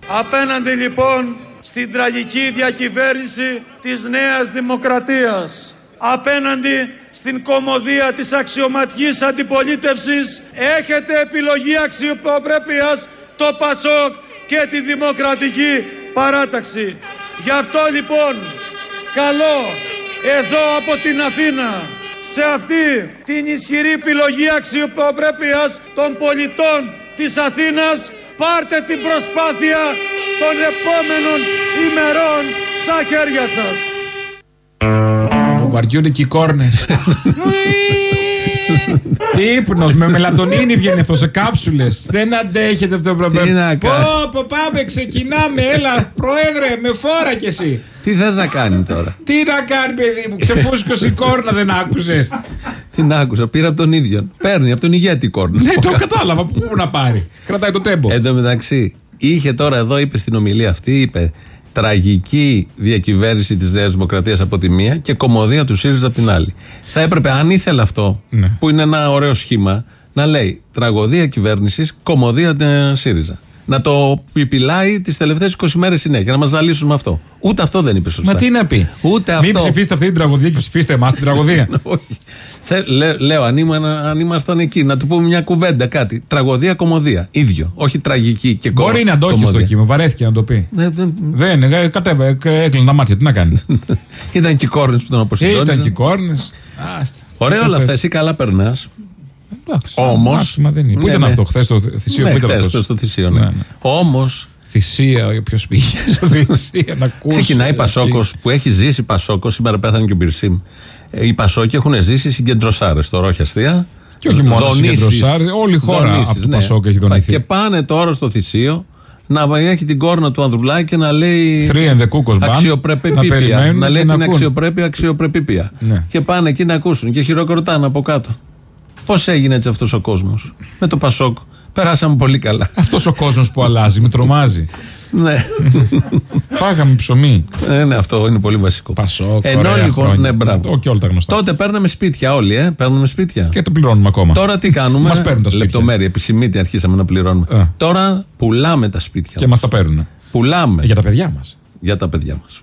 Απέναντι λοιπόν στην τραγική διακυβέρνηση της Νέας Δημοκρατίας, απέναντι στην κομμωδία της αξιωματικής αντιπολίτευσης, έχετε επιλογή αξιοπρέπειας το ΠΑΣΟΚ και τη Δημοκρατική Παράταξη. Γι' αυτό λοιπόν καλώ εδώ από την Αθήνα σε αυτή την ισχυρή επιλογή αξιοπρέπειας των πολιτών της Αθήνας πάρτε την προσπάθεια των επόμενων ημερών στα χέρια σας. Βαριούνται και οι κόρνες. Ήπνο με μελατονίνη βγαίνει αυτό σε κάψουλες. Δεν αντέχετε αυτό το Τι πρόβλημα. να Πω, κάνει. πω, πάμε, ξεκινάμε. Έλα, πρόεδρε, με φόρα κι εσύ. Τι θες να κάνει τώρα; Τι να κάνει, παιδί μου, ξεφούσκωσε η κόρνα, δεν άκουσες. Την άκουσα, πήρα από τον ίδιο. Παίρνει από τον ηγέτη κόρνο. ναι, το κατάλαβα. Πού να πάρει. Κρατάει το τέμπο. Εν τω μεταξύ, είχε τώρα εδώ, είπε στην ομιλία αυτή, είπε τραγική διακυβέρνηση της Νέας Δημοκρατίας από τη μία και κομμωδία του ΣΥΡΙΖΑ από την άλλη. Θα έπρεπε, αν ήθελε αυτό, Ναι. που είναι ένα ωραίο σχήμα, να λέει τραγωδία κυβέρνησης, κομμωδία ε, ΣΥΡΙΖΑ. Να το πιπιλάει τις τελευταίες 20 μέρες συνέχεια, να μας ζαλίσουν με αυτό. Ούτε αυτό δεν είπε σωστά. Μα τι να πει. Ούτε Μην αυτό. ψηφίσετε αυτή την τραγωδία και ψηφίστε εμάς την τραγωδία. Όχι. Θε, λέ- λέω, αν, ήμουν, αν ήμασταν εκεί, να του πούμε μια κουβέντα, κάτι. Τραγωδία, κομμωδία. ίδιο. Όχι τραγική και κομμωδία. Μπορεί να το έχει στο κείμενο, βαρέθηκε να το πει. Ναι, δεν- Δεν, ε, κατέβα, ε, έκλεινε τα μάτια, τι να κάνει. Ήταν και οι κόρνες που τον αποσυντώνησαν. Ήταν και κόρνες. Ωραία όλα αυτά. Εσύ καλά περνάς. Όμως- Πού Ναι, ήταν ναι. αυτό, χθες στο θυσίο, Ναι, πού ήταν χτες αυτός; στο θυσίο, ναι. Ναι, ναι. Όμως Θυσία, ποιος πήγε στο θυσία να ακούσει. ξεκινάει η Πασόκος που έχει ζήσει Πασόκος. Σήμερα πέθανε και ο Μπυρσίμ. Ε, Οι Πασόκοι έχουν ζήσει συγκεντρωσάρες τώρα, όχι αστεία. Και όχι μόνο Δονήσεις. συγκεντρωσάρες, όλη η χώρα Δονήσεις, από το ναι. Πασόκ έχει δονηθεί. Και πάνε τώρα στο θυσίο να έχει την κόρνα του Ανδρουλάκη και να λέει. Three and the Cuckoos Band, να Αξιοπρεπipia. περιμένουν Να λέει και να την ακούν. αξιοπρέπεια, αξιοπρεπίπια. Ναι. Και πάνε εκεί να ακούσουν και χειροκροτάνε από κάτω. Πώς έγινε έτσι αυτός ο κόσμος; Με το Πασόκ. Περάσαμε πολύ καλά. Αυτός ο κόσμος που αλλάζει, με τρομάζει. ναι. Φάγαμε ψωμί. Ε, ναι, αυτό είναι πολύ βασικό. Πασόκ, Ενώ ωραία λοιπόν, χρόνια. ναι, μπράβο. Ό, Και όλα τα γνωστά. Τότε παίρναμε σπίτια όλοι, ε. Παίρναμε σπίτια. Και το πληρώνουμε ακόμα. Τώρα τι κάνουμε; Μας παίρνουν τα σπίτια. Λεπτομέρεια, επισημήτη αρχίσαμε να πληρώνουμε. Ε. Τώρα πουλάμε τα σπίτια. Και μας τα παίρνουν. Πουλάμε Για τα παιδιά μας. για τα παιδιά μας.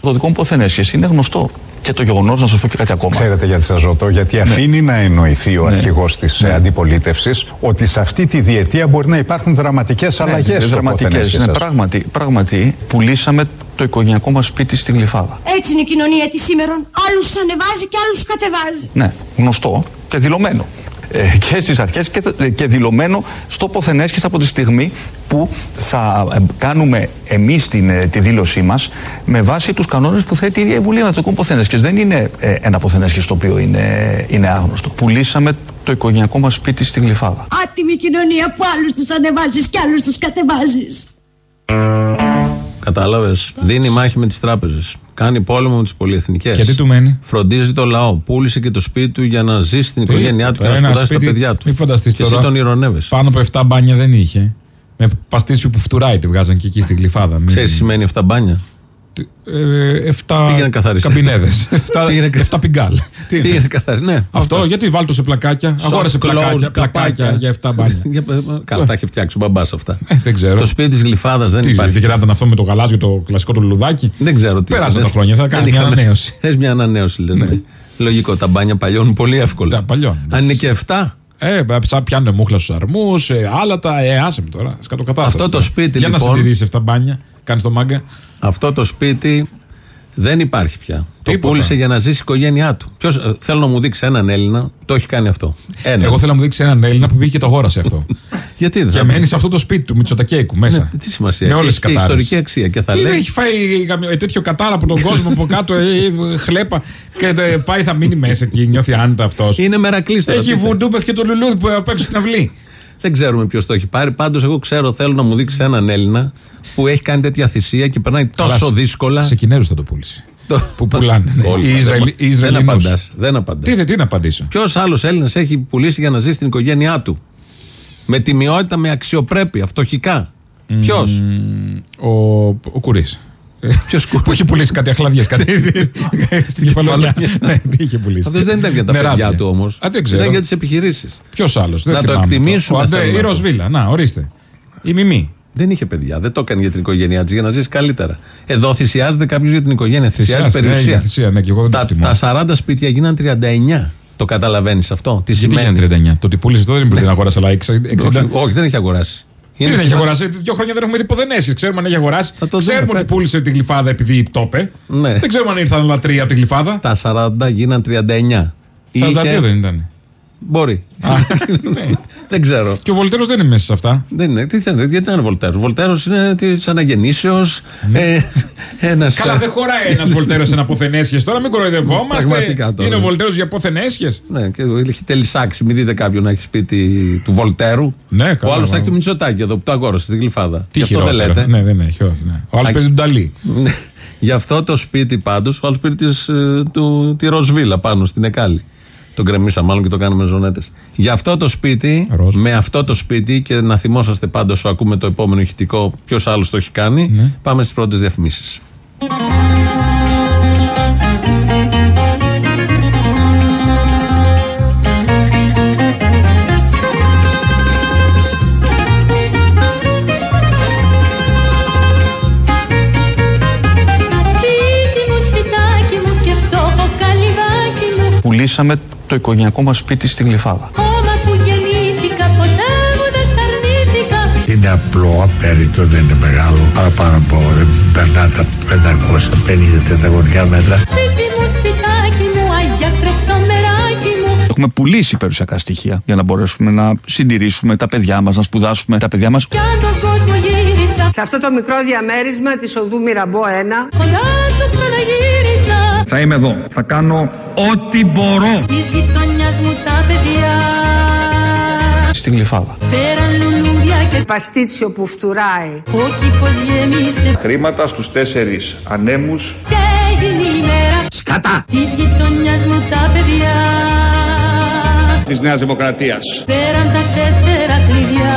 Το δικό μου ποθενέσχεση είναι γνωστό. Και το γεγονός, να σας πω και κάτι ακόμα. Ξέρετε γιατί σας ρωτώ, γιατί αφήνει να εννοηθεί ο αρχηγός της ναι. αντιπολίτευσης ότι σε αυτή τη διετία μπορεί να υπάρχουν δραματικές αλλαγές Ναι, στο δραματικές. ποθενέσχεση Είναι σας. πράγματι, πράγματι πουλήσαμε το οικογενειακό μας σπίτι στην Γλυφάδα. Έτσι είναι η κοινωνία της σήμερα. Άλλους ανεβάζει και άλλους κατεβάζει. Ναι, γνωστό και δηλωμένο. Ε, και στις αρχές και, και δηλωμένο στο ποθενέσχεση από τη στιγμή που θα ε, κάνουμε εμείς ε, τη δήλωσή μας με βάση τους κανόνες που θέτει η ίδια η Βουλή Ανατολικού Ποθενέσχεση. Δεν είναι ε, ένα ποθενέσχεση το οποίο είναι, είναι άγνωστο. Πουλήσαμε το οικογενειακό μας σπίτι στην Γλυφάδα. Άτιμη κοινωνία που άλλους τους ανεβάζεις και άλλους τους κατεβάζεις. Κατάλαβες. Δίνει μάχη με τις τράπεζες. Κάνει πόλεμο με τις πολυεθνικές. Και τι του μένει; Φροντίζει το λαό. Πούλησε και το σπίτι του για να ζήσει στην Τι, οικογένειά του το και να ένα σπουδάσει τα σπίτι, παιδιά του. Μην φανταστείς και εσύ τώρα. τον ηρωνεύεσαι. Πάνω από 7 μπάνια δεν είχε. Με παστίτσιο που φτουράει τη βγάζαν και εκεί στη γλυφάδα. Μην- Ξέρεις τι σημαίνει αυτά μπάνια; Ε, 7 Πήγαινε να καθαρίσεις. καμπινέδε. Πήγαινε κα- 7 πιγκάλ. Τι είναι; Πήγαινε καθαρή. Ναι, Αυτό γιατί βάλει το σε πλακάκια; Soft Αγόρασε πλακάκια, close, πλακάκια για 7 μπάνια. Για- ε, Καλά, τα έχει φτιάξει ο μπαμπάς αυτά. Ε, δεν ξέρω. Το σπίτι της Γλυφάδας δεν Τι υπάρχει. δεν γινόταν αυτό με το γαλάζιο, το κλασικό του λουλουδάκι. Δεν ξέρω τι. Περάσαν δεν- τα χρόνια, θα δεν κάνει μια είχαμε- ανανέωση. Θες μια ανανέωση, λες, ναι. Λογικό, τα μπάνια παλιώνουν πολύ εύκολα. Τα παλιώνουν, Αν είναι και 7, Ε, σαν πιάνουν μούχλα στους αρμούς, ε, άλατα, ε, άσε με τώρα. Σκατοκατάσταση. Αυτό το τώρα. σπίτι, Για να λοιπόν- συντηρήσει 7 μπάνια, κάνεις το μάγκα. αυτό το σπίτι δεν υπάρχει πια. Το Τίποτα. πούλησε για να ζήσει η οικογένειά του. Ποιος, ε, θέλω να μου δείξει έναν Έλληνα που το έχει κάνει αυτό. Ένα. Εγώ θέλω να μου δείξει έναν Έλληνα που πήγε και το αγόρασε αυτό. Γιατί δεν και θα μένει σε αυτό το σπίτι του, Μητσοτακέικου μέσα. Ναι, τι σημασία Με έχει. όλες τις Έχει και κατάρες. ιστορική αξία και θα Τι λέει- έχει φάει καμ- ε, τέτοιο κατάρα από τον κόσμο από κάτω, ε, ε, χλέπα και ε, πάει θα μείνει μέσα εκεί, νιώθει άνετα αυτός. Είναι μερακλής τώρα. Έχει τι θε- βουντού μέχρι και το λουλούδι που απ' έξω στην αυλή. Δεν ξέρουμε ποιος το έχει πάρει. Πάντως, εγώ ξέρω, θέλω να μου δείξει έναν Έλληνα που έχει κάνει τέτοια θυσία και περνάει τόσο Καλά, σε- δύσκολα. Σε Κινέζους θα το πούλησε. Το- Που πουλάνε. ναι. Όλοι. Οι Ισραηλ- οι Δεν Ισραηλινούς. απαντάς. Δεν απαντάς. Τι, θε- τι να απαντήσω. Ποιος άλλος Έλληνας έχει πουλήσει για να ζει στην οικογένειά του; Με τιμιότητα, με αξιοπρέπεια, φτωχικά. Ποιος; Ο, ο Κουρί. Ποιος Κουρής; Που έχει πουλήσει κάτι αχλαδιές, κάτι στην κεφαλονιά. Ναι, τι είχε πουλήσει. Αυτός δεν ήταν για τα Νεράτσια. παιδιά του όμως. Α, δεν ξέρω. Ήταν για τις επιχειρήσεις. Ποιος άλλος. Να το εκτιμήσουμε, Ο Αντέ, θέλω να η πω. Ροσβίλα. Να, ορίστε. Η Μιμή. Δεν είχε παιδιά. Δεν το έκανε για την οικογένειά της για να ζήσει καλύτερα. Εδώ θυσιάζεται κάποιος για την οικογένεια. Θυσιάζει Θυσιάζει, ναι, περιουσία. για θυσία, ναι, και εγώ δεν το τα, εκτιμώ. τα 40 σπίτια γίναν 39. Το καταλαβαίνεις αυτό. Τι Γιατί σημαίνει. έγινε 39. Το ότι πούλησε αυτό δεν είναι να αγοράσει, αλλά 60. Όχι, όχι, δεν έχει αγοράσει. Τι Είναι δεν έχει στη- αγοράσει. Δύο χρόνια δεν έχουμε δει ποδενέσχε. Ξέρουμε αν έχει αγοράσει. Θα το δούμε, Ξέρουμε ότι φέτος. πούλησε την γλυφάδα επειδή το είπε. Ναι. Δεν ξέρουμε αν ήρθαν άλλα τρία από την γλυφάδα. Τα 40 γίναν 39. 42 Είχε- δεν ήταν. Μπορεί. Ναι. δεν ξέρω. Και ο Βολτέρος δεν είναι μέσα σε αυτά. Δεν είναι. Τι θέλετε, γιατί είναι Βολτέρος; Βολτέρος είναι της αναγεννήσεως. Ε, ένας, Ναι. Καλά, δεν χωράει ένας Βολτέρος σε ένα ποθενέσχε τώρα, μην κοροϊδευόμαστε. Πραγματικά τώρα. Είναι ο Βολτέρος για ποθενέσχε. Ναι, και έχει τελεισάξει. Μην δείτε κάποιον να έχει σπίτι του Βολτέρου. Ναι, Ο καλά, άλλος θα έχει μα. το Μητσοτάκι εδώ που το αγόρασε στην Γλυφάδα. Τι Γι' αυτό δεν χειρότερο. λέτε. Ναι, δεν έχει, όχι. Ναι. Ο άλλος Α, παίζει τον Νταλή. Ναι. Γι' αυτό το σπίτι πάντως, ο άλλος πήρε της, ε, του, τη Ροσβίλα πάνω στην Εκάλη το κρεμίσαμε μάλλον και το κάνουμε ζωνέτες. Για αυτό το σπίτι, με αυτό το σπίτι, και να θυμόσαστε πάντως όσο ακούμε το επόμενο ηχητικό, ποιος άλλος το έχει κάνει, ναι. πάμε στις πρώτες διαφημίσεις. πουλήσαμε το οικογενειακό μας σπίτι στην Γλυφάδα. Κόμμα που γεννήθηκα ποτέ μου δεν σ' αρνήθηκα Είναι απλό, απέριτο, δεν είναι μεγάλο. Παραπάνω από δεν περνά τα 550 τετραγωνικά μέτρα. Σπίτι μου, σπιτάκι μου, αγιά τρεχτό μεράκι μου Έχουμε πουλήσει περιουσιακά στοιχεία για να μπορέσουμε να συντηρήσουμε τα παιδιά μας, να σπουδάσουμε τα παιδιά μας. Κι αν τον κόσμο γύρισα Σε αυτό το μικρό διαμέρισμα της οδού Μυραμπό 1 Κοντά σου ξαναγύρισα Θα είμαι εδώ. Θα κάνω ό,τι μπορώ. Της γειτονιάς μου τα παιδιά Στην Γλυφάδα. Φέραν λουλούδια και Παστίτσιο που φτουράει ο κήπος γέμισε Χρήματα στους τέσσερις ανέμους. Και έγινε η μέρα Σκατά! Της γειτονιάς μου τα παιδιά Της Νέας Δημοκρατίας. Πέραν τα τέσσερα κλειδιά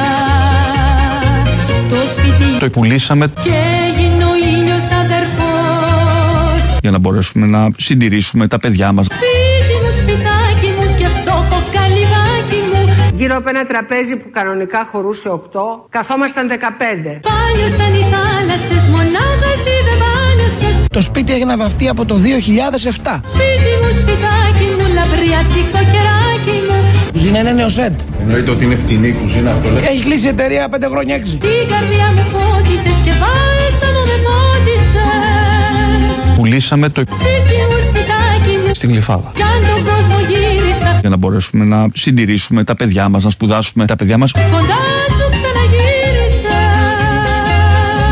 Το σπίτι Το πουλήσαμε και για να μπορέσουμε να συντηρήσουμε τα παιδιά μας. Σπίτι μου, σπιτάκι μου και αυτό το καλυβάκι μου Γύρω από ένα τραπέζι που κανονικά χωρούσε 8 Καθόμασταν 15 Πάλιωσαν οι θάλασσες, μονάχα εσύ δεν πάλιωσες Το σπίτι έγινε βαφτεί από το 2007. Σπίτι μου, σπιτάκι μου, λαμπριατικό κεράκι μου Η κουζίνα είναι νέο σετ. Εννοείται ότι είναι φτηνή η κουζίνα αυτό. Και έχει κλείσει η εταιρεία 5 χρόνια 6. Την καρδιά μου φώτισες και βάλσαμο με φώτισες Πουλήσαμε το Σπίτι μου, σπιτάκι μου. στην Γλυφάδα. Κι αν τον κόσμο γύρισα. Για να μπορέσουμε να συντηρήσουμε τα παιδιά μας, να σπουδάσουμε τα παιδιά μας. Κοντά σου ξαναγύρισα.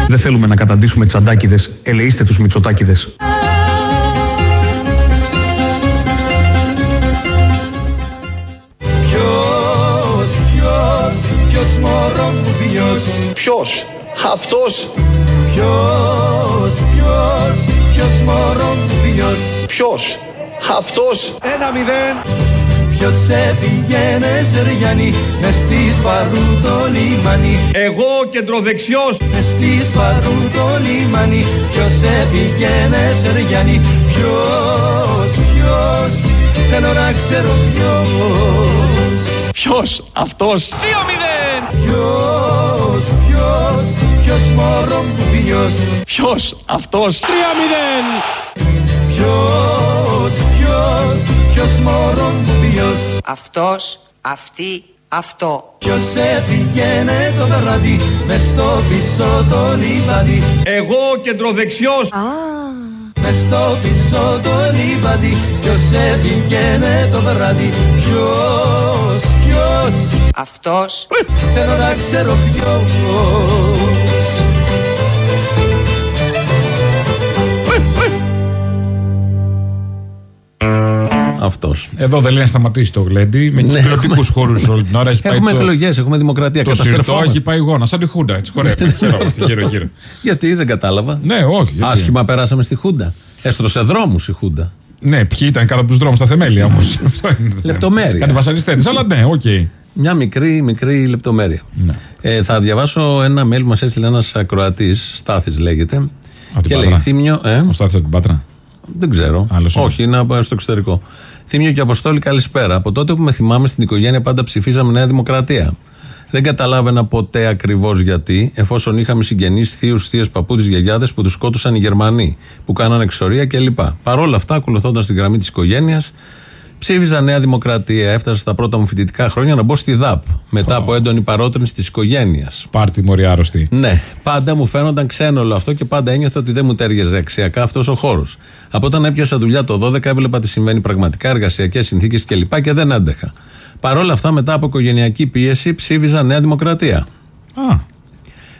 Δεν θέλουμε να καταντήσουμε τσαντάκιδες, ελεήστε τους μητσοτάκιδες. Ποιος, ποιος, ποιος μωρό μου ποιος. Ποιος; Αυτός. Ποιος, ποιος, ποιος μωρό μου ποιος; Ποιος; Αυτός. Ένα μηδέν. Ποιος έπηγαινε Ζεριανή μες στη Σπαρού το λιμάνι Εγώ κεντροδεξιός. Μες στη Σπαρού το λιμάνι Ποιος έπηγαινε Ζεριανή Ποιος, ποιος; Θέλω να ξέρω ποιος Ποιος; Αυτός. 2-0. Ποιος, ποιος, ποιος μωρό μου ποιος Ποιος; Αυτός; 3-0. Ποιος, ποιος, ποιος μωρό μου ποιος Αυτός, αυτή, αυτό Ποιος έπηγαινε το βράδυ μες στο πίσω το λιβάδι Εγώ κεντροδεξιός. Μες στο πίσω το λιβάδι Ποιος έπηγαινε το βράδυ Ποιος, ποιος Αυτός Θέλω να ξέρω ποιος Αυτός. Εδώ δεν λέει να σταματήσει το γλέντι. Με Ναι, κυκλωτικούς έχουμε- χώρους όλη την ώρα. Έχει πάει Έχουμε το- εκλογές, έχουμε δημοκρατία. Το συρτό καταστρεφόμαστε. έχει πάει γόνα, σαν τη Χούντα. Έτσι χορεύει. Χαιρόμαστε γύρω-γύρω. Γιατί δεν κατάλαβα. Ναι, όχι. γιατί. Άσχημα περάσαμε στη Χούντα. Έστρωσε δρόμους η Χούντα. Ναι, ποιοι ήταν κάτω από τους δρόμους, τα θεμέλια όμως. Αυτό είναι. το θέμα. Λεπτομέρεια. Κάτι βασανιστές. Αλλά ναι, οκ. Μια μικρή, μικρή λεπτομέρεια. Ναι. Ε, θα διαβάσω ένα mail που μας έστειλε ένας ακροατής, Στάθης λέγεται. Από την και λέει: Πάτρα. Θύμιο. Ε, Ο Στάθης από την Πάτρα. δεν ξέρω. Άλλος είναι. Όχι, είναι από- στο εξωτερικό. Θύμιο και Αποστόλη, καλησπέρα. Από τότε που με θυμάμαι στην οικογένεια πάντα ψηφίσαμε Νέα Δημοκρατία. Δεν καταλάβαινα ποτέ ακριβώς γιατί, εφόσον είχαμε συγγενείς, θείους, θείες, παππούδες, γιαγιάδες που τους σκότωσαν οι Γερμανοί, που κάνανε εξορία κλπ. Παρ' όλα αυτά, ακολουθώντας την γραμμή της οικογένειας, ψήφιζα Νέα Δημοκρατία. Έφτασα στα πρώτα μου φοιτητικά χρόνια να μπω στη ΔΑΠ, μετά από έντονη παρότρινση της οικογένειας. Πάρτι μωρή άρρωστη. Ναι, πάντα μου φαίνονταν ξένο όλο αυτό και πάντα ένιωθα ότι δεν μου τέριαζε αξιακά αυτός ο χώρος. Από όταν έπιασα δουλειά το 12, έβλεπα τι συμβαίνει πραγματικά, εργασιακές συνθήκες κλπ. και δεν άντεχα. Παρ' όλα αυτά, μετά από οικογενειακή πίεση, ψήφιζα Νέα Δημοκρατία. Α,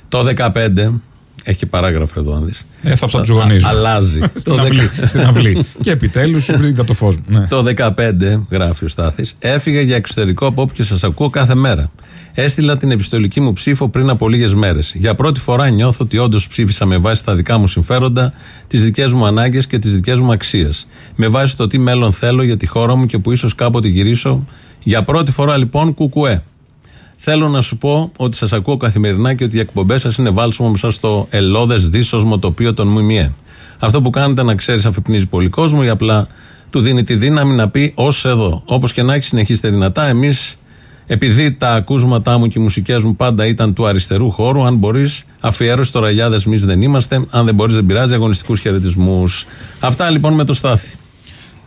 Το 15, έχει και παράγραφο εδώ, αν δεις. ε, θα ψάξω του γονεί. Αλλάζει. Στην Το αυλή. δεκα- Στην αυλή. Και επιτέλους βρήκα το φως. Ναι. Το 15, γράφει ο Στάθης, έφυγα για εξωτερικό από όπου και σας ακούω κάθε μέρα. Έστειλα την επιστολική μου ψήφο πριν από λίγες μέρες. Για πρώτη φορά νιώθω ότι όντως ψήφισα με βάση τα δικά μου συμφέροντα, τις δικές μου ανάγκες και τις δικές μου αξίες. Με βάση το τι μέλλον θέλω για τη χώρα μου και που ίσως κάποτε γυρίσω. Για πρώτη φορά λοιπόν, κουκουέ. Θέλω να σου πω ότι σας ακούω καθημερινά και ότι οι εκπομπές σας είναι βάλσιμο μέσα στο ελώδε δίσοσμο τοπίο των ΜΜΕ. Αυτό που κάνετε να ξέρεις αφυπνίζει πολύ κόσμο ή απλά του δίνει τη δύναμη να πει ως εδώ. Όπως και να έχει, συνεχίστε δυνατά. Εμείς, επειδή τα ακούσματά μου και οι μουσικές μου πάντα ήταν του αριστερού χώρου, αν μπορείς, αφιέρωση τώρα ραγιάδες εμείς δεν είμαστε. Αν δεν μπορείς, δεν πειράζει. Αγωνιστικούς χαιρετισμούς. Αυτά λοιπόν με το Στάθη.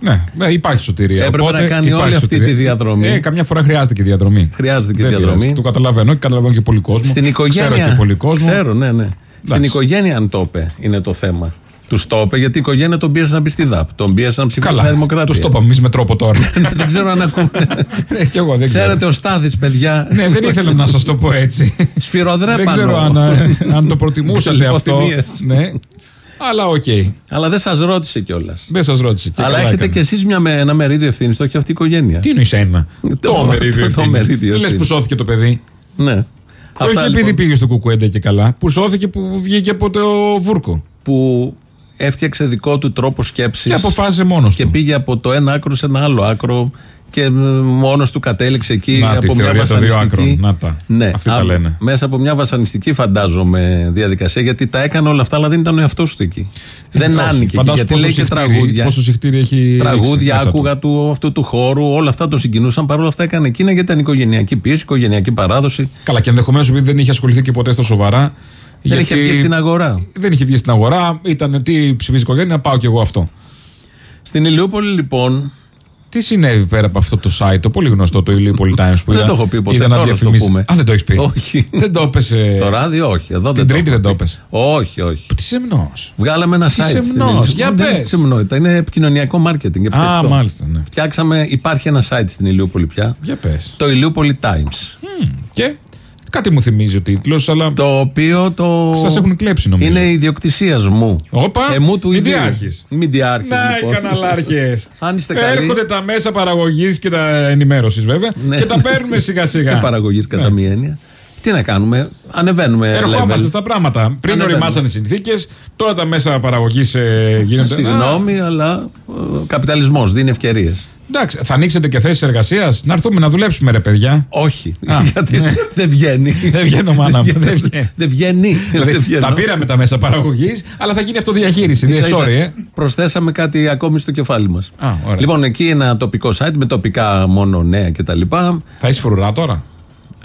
Ναι, ναι, υπάρχει σωτηρία. Έπρεπε Οπότε να κάνει υπάρχει όλη αυτή σωτηρία. τη διαδρομή. Ε, καμιά φορά χρειάζεται και διαδρομή. Χρειάζεται και Δεν διαδρομή. πειράζει. Το καταλαβαίνω και καταλαβαίνω και πολύ κόσμο. Στην οικογένεια. Ξέρω και πολύ κόσμο. Ξέρω, ναι, ναι. Στην οικογένεια, αν το είπε, είναι το θέμα. Τους το είπε γιατί η οικογένεια τον πίεσε να μπει στη ΔΑΠ. Τον πίεσε να ψηφίσει Καλά, τη Δημοκρατία. τους το είπαμε εμείς με τρόπο τώρα. δεν ξέρω αν ακούνε. Ε, κι εγώ δεν ξέρω. Ξέρετε, ο Στάθης, παιδιά. Ναι, δεν ήθελα να σας το πω έτσι. Σφυροδρέπανο. δεν ξέρω αν, ε, αν το προτιμούσατε αυτό. Λιποθυμίες. Ναι. Αλλά οκ. Αλλά δεν σας ρώτησε κιόλας. Δεν σας ρώτησε. Και Αλλά καλά έχετε έκανε. κι εσείς ένα μερίδιο ευθύνης, το έχει αυτή η οικογένεια. Τι εννοείς ένα; Το μερίδιο το μερίδιο ευθύνης. Λες ευθύνης. που σώθηκε το παιδί. Ναι. Και Αυτά, όχι επειδή λοιπόν, πήγε στο κουκουέντε και καλά. Που σώθηκε που βγήκε από το βούρκο. Που έφτιαξε δικό του τρόπο σκέψης. Και αποφάσισε μόνος Και πήγε από το ένα άκρο σε ένα άλλο άκρο και μόνος του κατέληξε εκεί Να, τη από μια θεωρία των δύο βασανιστική. άκρων. Να τα. Ναι, Αυτοί τα α- λένε. Μέσα από μια βασανιστική, φαντάζομαι, διαδικασία γιατί τα έκανε όλα αυτά, αλλά δεν ήταν ο εαυτός του εκεί. δεν Ε, όχι. άνοιγε εκεί, Φαντάσου γιατί πόσο λέει και συχτήρι- τραγούδια. Πόσο συχτήρι έχει. ρίξει Τραγούδια, μέσα του. άκουγα του, αυτού του χώρου, όλα αυτά το συγκινούσαν. Παρ' όλα αυτά έκανε εκείνα γιατί ήταν οικογενειακή πίεση, οικογενειακή παράδοση. Καλά, και ενδεχομένως επειδή δεν είχε ασχοληθεί και ποτέ στα σοβαρά. Δεν είχε βγει στην αγορά. Δεν είχε βγει στην αγορά. Ήταν τι ψηφίζει η οικογένεια, πάω κι εγώ αυτό. Στην Ηλιούπολη, λοιπόν, Τι συνέβη πέρα από αυτό το site, το πολύ γνωστό, το Illiopoli Times που Δεν είδα- το έχω πει ποτέ, είδα να τώρα το διαφημίζει. πούμε. Α, δεν το έχεις πει. Όχι. Δεν το έπεσε. στο ράδιο, όχι. Εδώ Την δεν Τρίτη το δεν έχω το πει. έπεσε. Όχι, όχι. Τι σεμνός. Βγάλαμε ένα Τι site. στην σεμνός, Ηλιούπολη. για Δεν πες. είναι σεμνότητα, είναι επικοινωνιακό marketing. Α, επιθετικό. μάλιστα, ναι. Φτιάξαμε, υπάρχει ένα site στην Ηλιούπολη πια. Για πες. Το Ηλιούπολη Times. Και; Κάτι μου θυμίζει ο τίτλος, αλλά. Το οποίο το. Σας έχουν κλέψει νομίζω. Είναι ιδιοκτησίας μου. Όπα, Εμού του μη ιδίου. διάρχεις. Μην διάρχεις, Να οι λοιπόν. καναλάρχες. Αν είστε καλοί. Έρχονται τα μέσα παραγωγής και τα ενημέρωσης βέβαια Ναι. και τα παίρνουμε σιγά Και σιγά. παραγωγής κατά Ναι. μία έννοια. Τι να κάνουμε, ανεβαίνουμε. Ερχόμαστε level. στα πράγματα. Πριν Ανεβαίνουμε. οριμάσαν οι συνθήκες, τώρα τα μέσα παραγωγής γίνονται. Α, Συγγνώμη, αλλά καπιταλισμός δίνει ευκαιρίες. Εντάξει, θα ανοίξετε και θέσεις εργασίας. Να έρθουμε να δουλέψουμε, ρε παιδιά. Όχι. Α, γιατί ναι. δεν βγαίνει. Δεν βγαίνω, μάνα μου. Δεν βγαίνει. Δεν βγαίνει. Δηλαδή, Δεν βγαίνω. τα πήραμε τα μέσα παραγωγής, αλλά θα γίνει αυτοδιαχείριση. Ίσα Δεν ίσα sorry, ε. Προσθέσαμε κάτι ακόμη στο κεφάλι μας. Α, ωραία. Λοιπόν, εκεί ένα τοπικό site με τοπικά μόνο νέα κτλ. Θα είσαι φρουρά τώρα;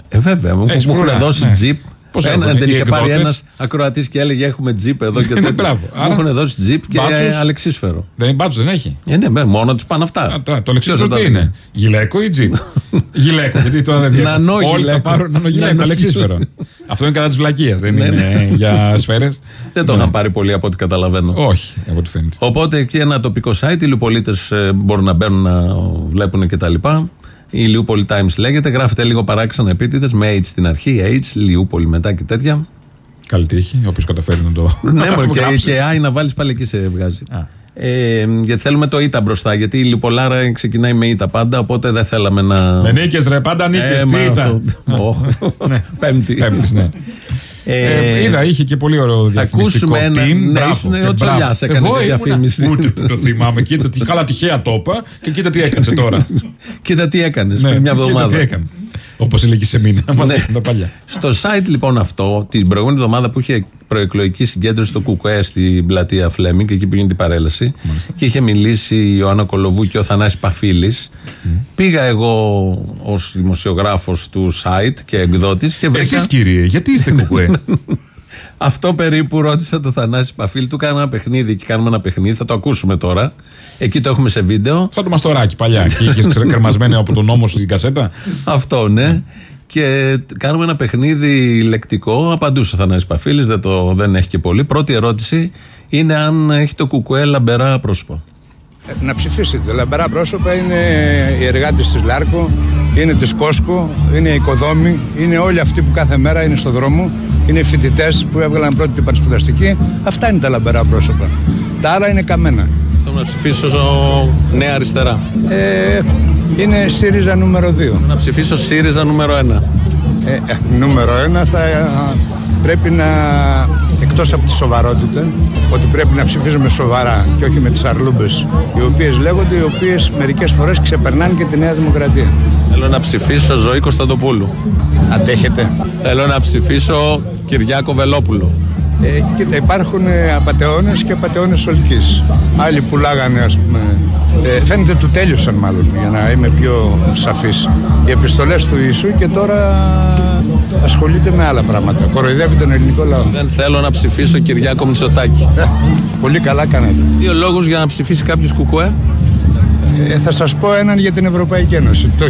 Ε, βέβαια, μου Έχεις μου έχουν φρουρά, δώσει ναι. τζιπ. Πώς Ένα, έχουν, δεν οι είχε πάρει ένας εκδότες; ακροατής και έλεγε Έχουμε τζιπ εδώ και Ναι, τέτοια. μπράβο. Μου Άρα, έχουν δώσει τζιπ και μπάτσους. αλεξίσφαιρο. Δεν είναι μπάτσο, δεν έχει. Ε, ναι, με, μόνο τους πάνε αυτά. Α, το- Το Ποιος λεξίσφαιρο θα τι τα είναι; δει. Γυλαίκο ή τζιπ; Γυλαίκο, γιατί τώρα δεν βγαίνει. Νανό Όλοι θα γυλαίκο. πάρουν νανογυλαίκο, Νανό αλεξίσφαιρο. Αυτό είναι κατά της βλακείας, δεν Ναι, είναι για σφαίρες; Δεν το είχαν πάρει πολύ από ό,τι καταλαβαίνω. Όχι, από ό,τι φαίνεται. Οπότε εκεί ένα τοπικό site, οι Λιουπολίτε μπορούν να μπαίνουν να βλέπουν κτλ. Η Λιούπολη Times λέγεται, γράφεται λίγο παράξενα επίτηδες με H στην αρχή, H, Λιούπολη μετά και τέτοια. Καλή τύχη, όποιος καταφέρει να το. ναι, μωρέ, και, γράψει. και I να βάλεις πάλι εκεί σε βγάζει. Α. Ε, γιατί θέλουμε το ΙΤΑ μπροστά, γιατί η Λιουπολάρα ξεκινάει με ΙΤΑ πάντα, οπότε δεν θέλαμε να. Με νίκες, ρε, πάντα νίκες. Ε, Τι μα ήταν; αυτό- Ω. Ναι. Πέμπτη. Πέμπτης, ναι. Ε, Ε, είδα, είχε και πολύ ωραίο διαφημιστικό ακούσουμε ένα- team. ναι, Μπράβο, ήσουν και ο μπράβο. Τσολιάς έκανε Εγώ τη ήμουνα- διαφήμιση. Ούτε το θυμάμαι. Κοίτα τι καλά τυχαία το είπα και κοίτα τι έκανες τώρα. Κοίτα τι έκανες Ναι, πριν μια κοίτα εβδομάδα. Τι έκανε. Όπως έλεγε σε μήνα. Μα Ναι. τα παλιά. Στο site λοιπόν αυτό, την προηγούμενη εβδομάδα που είχε προεκλογική συγκέντρωση στο ΚΚΕ στην πλατεία Φλέμινγκ, εκεί που γίνεται η παρέλαση, και είχε μιλήσει η Ιωάννα Κολοβού και ο Θανάσης Παφίλης, πήγα εγώ ως δημοσιογράφος του site και εκδότης και βρήκα... Εσείς κύριε, γιατί είστε κουκουέ; Αυτό περίπου ρώτησα το Θανάση Παφίλη. Του κάναμε ένα παιχνίδι και κάνουμε ένα παιχνίδι. Θα το ακούσουμε τώρα. Εκεί το έχουμε σε βίντεο. Σαν το μαστοράκι παλιά. Και είχες κρεμασμένο από τον νόμο σου την κασέτα. Αυτό, ναι. Και κάνουμε ένα παιχνίδι λεκτικό. Απαντούσε ο Θανάσης Παφίλης, δεν, το, δεν έχει και πολύ. Πρώτη ερώτηση είναι αν έχει το κουκουέ λαμπερά πρόσωπο. Να ψηφίσετε. Λαμπερά πρόσωπα είναι οι εργάτες της Λάρκο, είναι της Κόσκο, είναι οι οικοδόμοι, είναι όλοι αυτοί που κάθε μέρα είναι στο δρόμο, είναι οι φοιτητές που έβγαλαν πρώτη την παρασπουδαστική. Αυτά είναι τα λαμπερά πρόσωπα. Τα άλλα είναι καμένα. Θέλω να ψηφίσω Νέα Αριστερά. Ε, είναι ΣΥΡΙΖΑ νούμερο 2. Να ψηφίσω ΣΥΡΙΖΑ νούμερο 1. Ε, ε, νούμερο 1 θα ε, πρέπει να, εκτός από τη σοβαρότητα, ότι πρέπει να ψηφίζουμε σοβαρά και όχι με τις αρλούμπες οι οποίες λέγονται, οι οποίες μερικές φορές ξεπερνάνε και τη Νέα Δημοκρατία. Θέλω να ψηφίσω Ζωή Κωνσταντοπούλου. Αντέχετε. Θέλω να ψηφίσω Κυριάκο Βελόπουλο. Ε, κοίτα, υπάρχουν ε, απατεώνες και απατεώνες ολικής. Άλλοι πουλάγανε, ας πούμε, ε, φαίνεται του τέλειωσαν μάλλον, για να είμαι πιο σαφής. Οι επιστολές του Ιησού και τώρα ασχολείται με άλλα πράγματα. Κοροϊδεύει τον ελληνικό λαό. Δεν θέλω να ψηφίσω Κυριάκο Μητσοτάκη. Ε, πολύ καλά κάνετε. Δύο λόγους για να ψηφίσει κάποιος κουκουέ. Ε, θα σας πω έναν για την Ευρωπαϊκή Ένωση. Το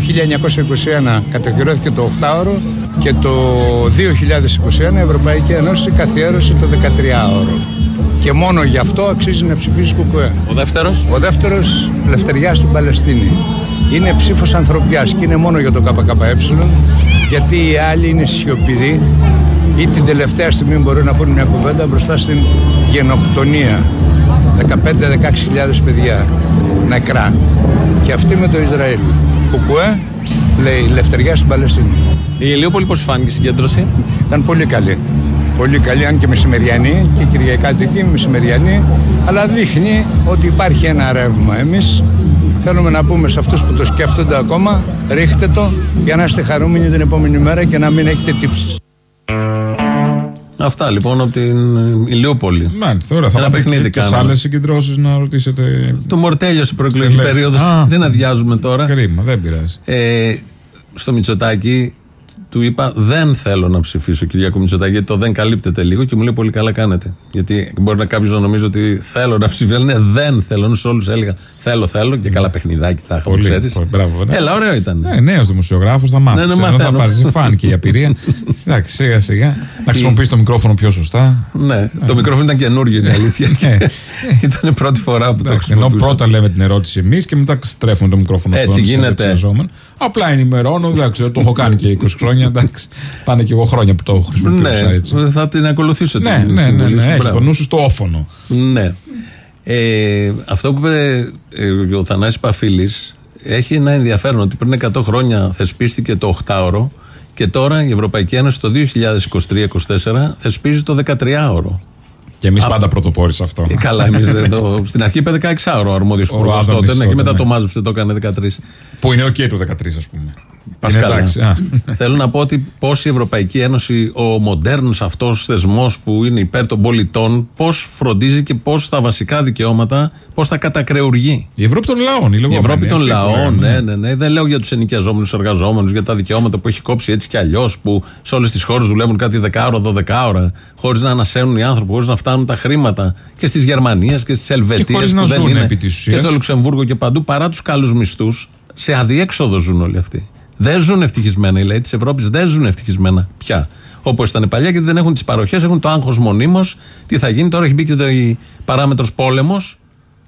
1921 κατοχυρώθηκε το 8ωρο και το 2021 η Ευρωπαϊκή Ένωση καθιέρωσε το 13ωρο. Και μόνο γι' αυτό αξίζει να ψηφίσει κουκουέ. Ο δεύτερος; Ο δεύτερος, Λευτεριά στην Παλαιστίνη. Είναι ψήφος ανθρωπιάς και είναι μόνο για το ΚΚΕ, γιατί οι άλλοι είναι σιωπηροί ή την τελευταία στιγμή μπορούν να πούνε μια κουβέντα μπροστά στην γενοκτονία. 15-16 παιδιά νεκρά. Και αυτή με το Ισραήλ. Κουκουέ, λέει Λευτεριά στην Παλαιστίνη. Η Ηλιούπολη πώς φάνηκε η συγκέντρωση; Ήταν πολύ καλή. Πολύ καλή, αν και μεσημεριανή και κυριακάτικη μεσημεριανή, αλλά δείχνει ότι υπάρχει ένα ρεύμα. Εμείς θέλουμε να πούμε σε αυτούς που το σκέφτονται ακόμα, ρίχτε το για να είστε χαρούμενοι την επόμενη μέρα και να μην έχετε τύψεις. Αυτά λοιπόν από την Ηλιούπολη. Μάλιστα, τώρα θα Ένα πάτε παιχνίδι και σε κάνουμε. άλλες συγκεντρώσεις να ρωτήσετε. Το μορτέλειωσε η προεκλογική Στελέχη. περίοδος. Α. Δεν αδειάζουμε τώρα. Κρίμα, δεν πειράζει. Ε, στο Μητσοτάκι του είπα δεν θέλω να ψηφίσω Κυριάκο Μητσοτάκη γιατί το δεν καλύπτεται λίγο και μου λέει πολύ καλά κάνετε. Γιατί μπορεί να κάποιος να νομίζει ότι θέλω να ψηφίσω. Ναι, δεν θέλω. Ενώ σε όλους έλεγα θέλω, θέλω και καλά παιχνιδάκι τα είχαμε, Πολύ, ξέρεις. πολύ, μπράβο, ναι. Έλα, ωραίο ήταν. Ναι, νέος δημοσιογράφος θα μάθεις. Ναι, ναι, Ενώ θα μαθαίνω. πάρεις. Φάνηκε η απειρία. Εντάξει, σιγά σιγά. Να χρησιμοποιήσει το μικρόφωνο πιο σωστά. Ναι, το μικρόφωνο ήταν καινούργιο είναι η αλήθεια. Ναι. ήταν πρώτη φορά που το Εντάξει, Ενώ χρησιμοποιούσα. πρώτα λέμε την ερώτηση εμείς και μετά στρέφουμε το μικρόφωνο Έτσι στον γίνεται. Συνδεξιαζόμενο. Απλά ενημερώνω, εντάξει, το έχω κάνει και 20 χρόνια. Εντάξει, πάνε και εγώ χρόνια που το χρησιμοποιούσα Ναι, έτσι. θα την ακολουθήσω Ναι, την ναι, ναι, συμβουλή ναι, σου, έχει μπράβο. το νου σου στο όφωνο. Ναι. Ε, αυτό που είπε ε, ο Θανάσης Παφίλης έχει ένα ενδιαφέρον ότι πριν 100 χρόνια θεσπίστηκε το 8ωρο και τώρα η Ευρωπαϊκή Ένωση το 2023-2024 θεσπίζει το 13ωρο. Και εμείς πάντα πρωτοπόροι σε αυτό. Ε, καλά, εμείς το. Στην αρχή είπε 16ωρο ο αρμόδιος Ο υπουργό Άδωνης τότε, ναι, και τότε, μετά ναι. το μάζεψε, το έκανε 13. Που είναι OK το 13, ας πούμε. Πας Είναι καλά. εντάξει, α. Θέλω να πω ότι πώς η Ευρωπαϊκή Ένωση, ο μοντέρνος αυτός θεσμός που είναι υπέρ των πολιτών, πώς φροντίζει και πώς τα βασικά δικαιώματα, πώς τα κατακρεουργεί. Η Ευρώπη των λαών, η Η λεγόμενη, Ευρώπη των αυτή που λαών, λέμε. ναι, ναι, ναι. Δεν λέω για τους ενοικιαζόμενους εργαζόμενους, για τα δικαιώματα που έχει κόψει έτσι κι αλλιώς, που σε όλες τις χώρες δουλεύουν κάτι 10 ώρα, 12 ώρα, χωρίς να ανασένουν οι άνθρωποι, χωρίς να φτάνουν τα χρήματα και στις Γερμανίες και στις Ελβετίες. χωρίς να που δεν ζουν είναι, επί της Και ουσίας. στο Λουξεμβούργο και παντού, παρά τους καλούς μισθούς, σε αδιέξοδο ζουν όλοι αυτοί. Δεν ζουν ευτυχισμένα. Οι λαοί της Ευρώπης δεν ζουν ευτυχισμένα πια. Όπως ήταν παλιά, γιατί δεν έχουν τις παροχές, έχουν το άγχος μονίμως. Τι θα γίνει τώρα, έχει μπει και το, η παράμετρος πόλεμος.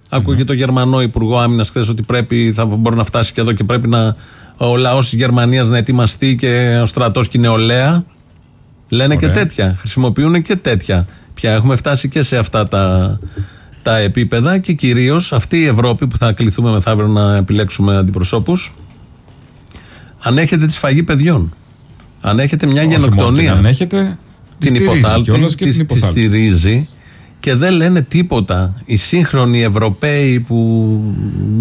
Ακούγε το Γερμανό Υπουργό Άμυνας χθες ότι πρέπει, θα μπορεί να φτάσει και εδώ και πρέπει να, ο λαός της Γερμανίας να ετοιμαστεί και ο στρατός και η νεολαία. Λένε και Ωραία. τέτοια. Χρησιμοποιούν και τέτοια. Πια έχουμε φτάσει και σε αυτά τα, τα επίπεδα και κυρίως αυτή η Ευρώπη που θα κληθούμε μεθαύριο να επιλέξουμε αντιπροσώπους. Ανέχεται τη σφαγή παιδιών. Ανέχεται μια Όχι μόνο την γενοκτονία ανέχεται, τη την στηρίζει υποθάλπη, κιόλας και της- την τη υποθάλπη. στηρίζει και δεν λένε τίποτα. Οι σύγχρονοι Ευρωπαίοι που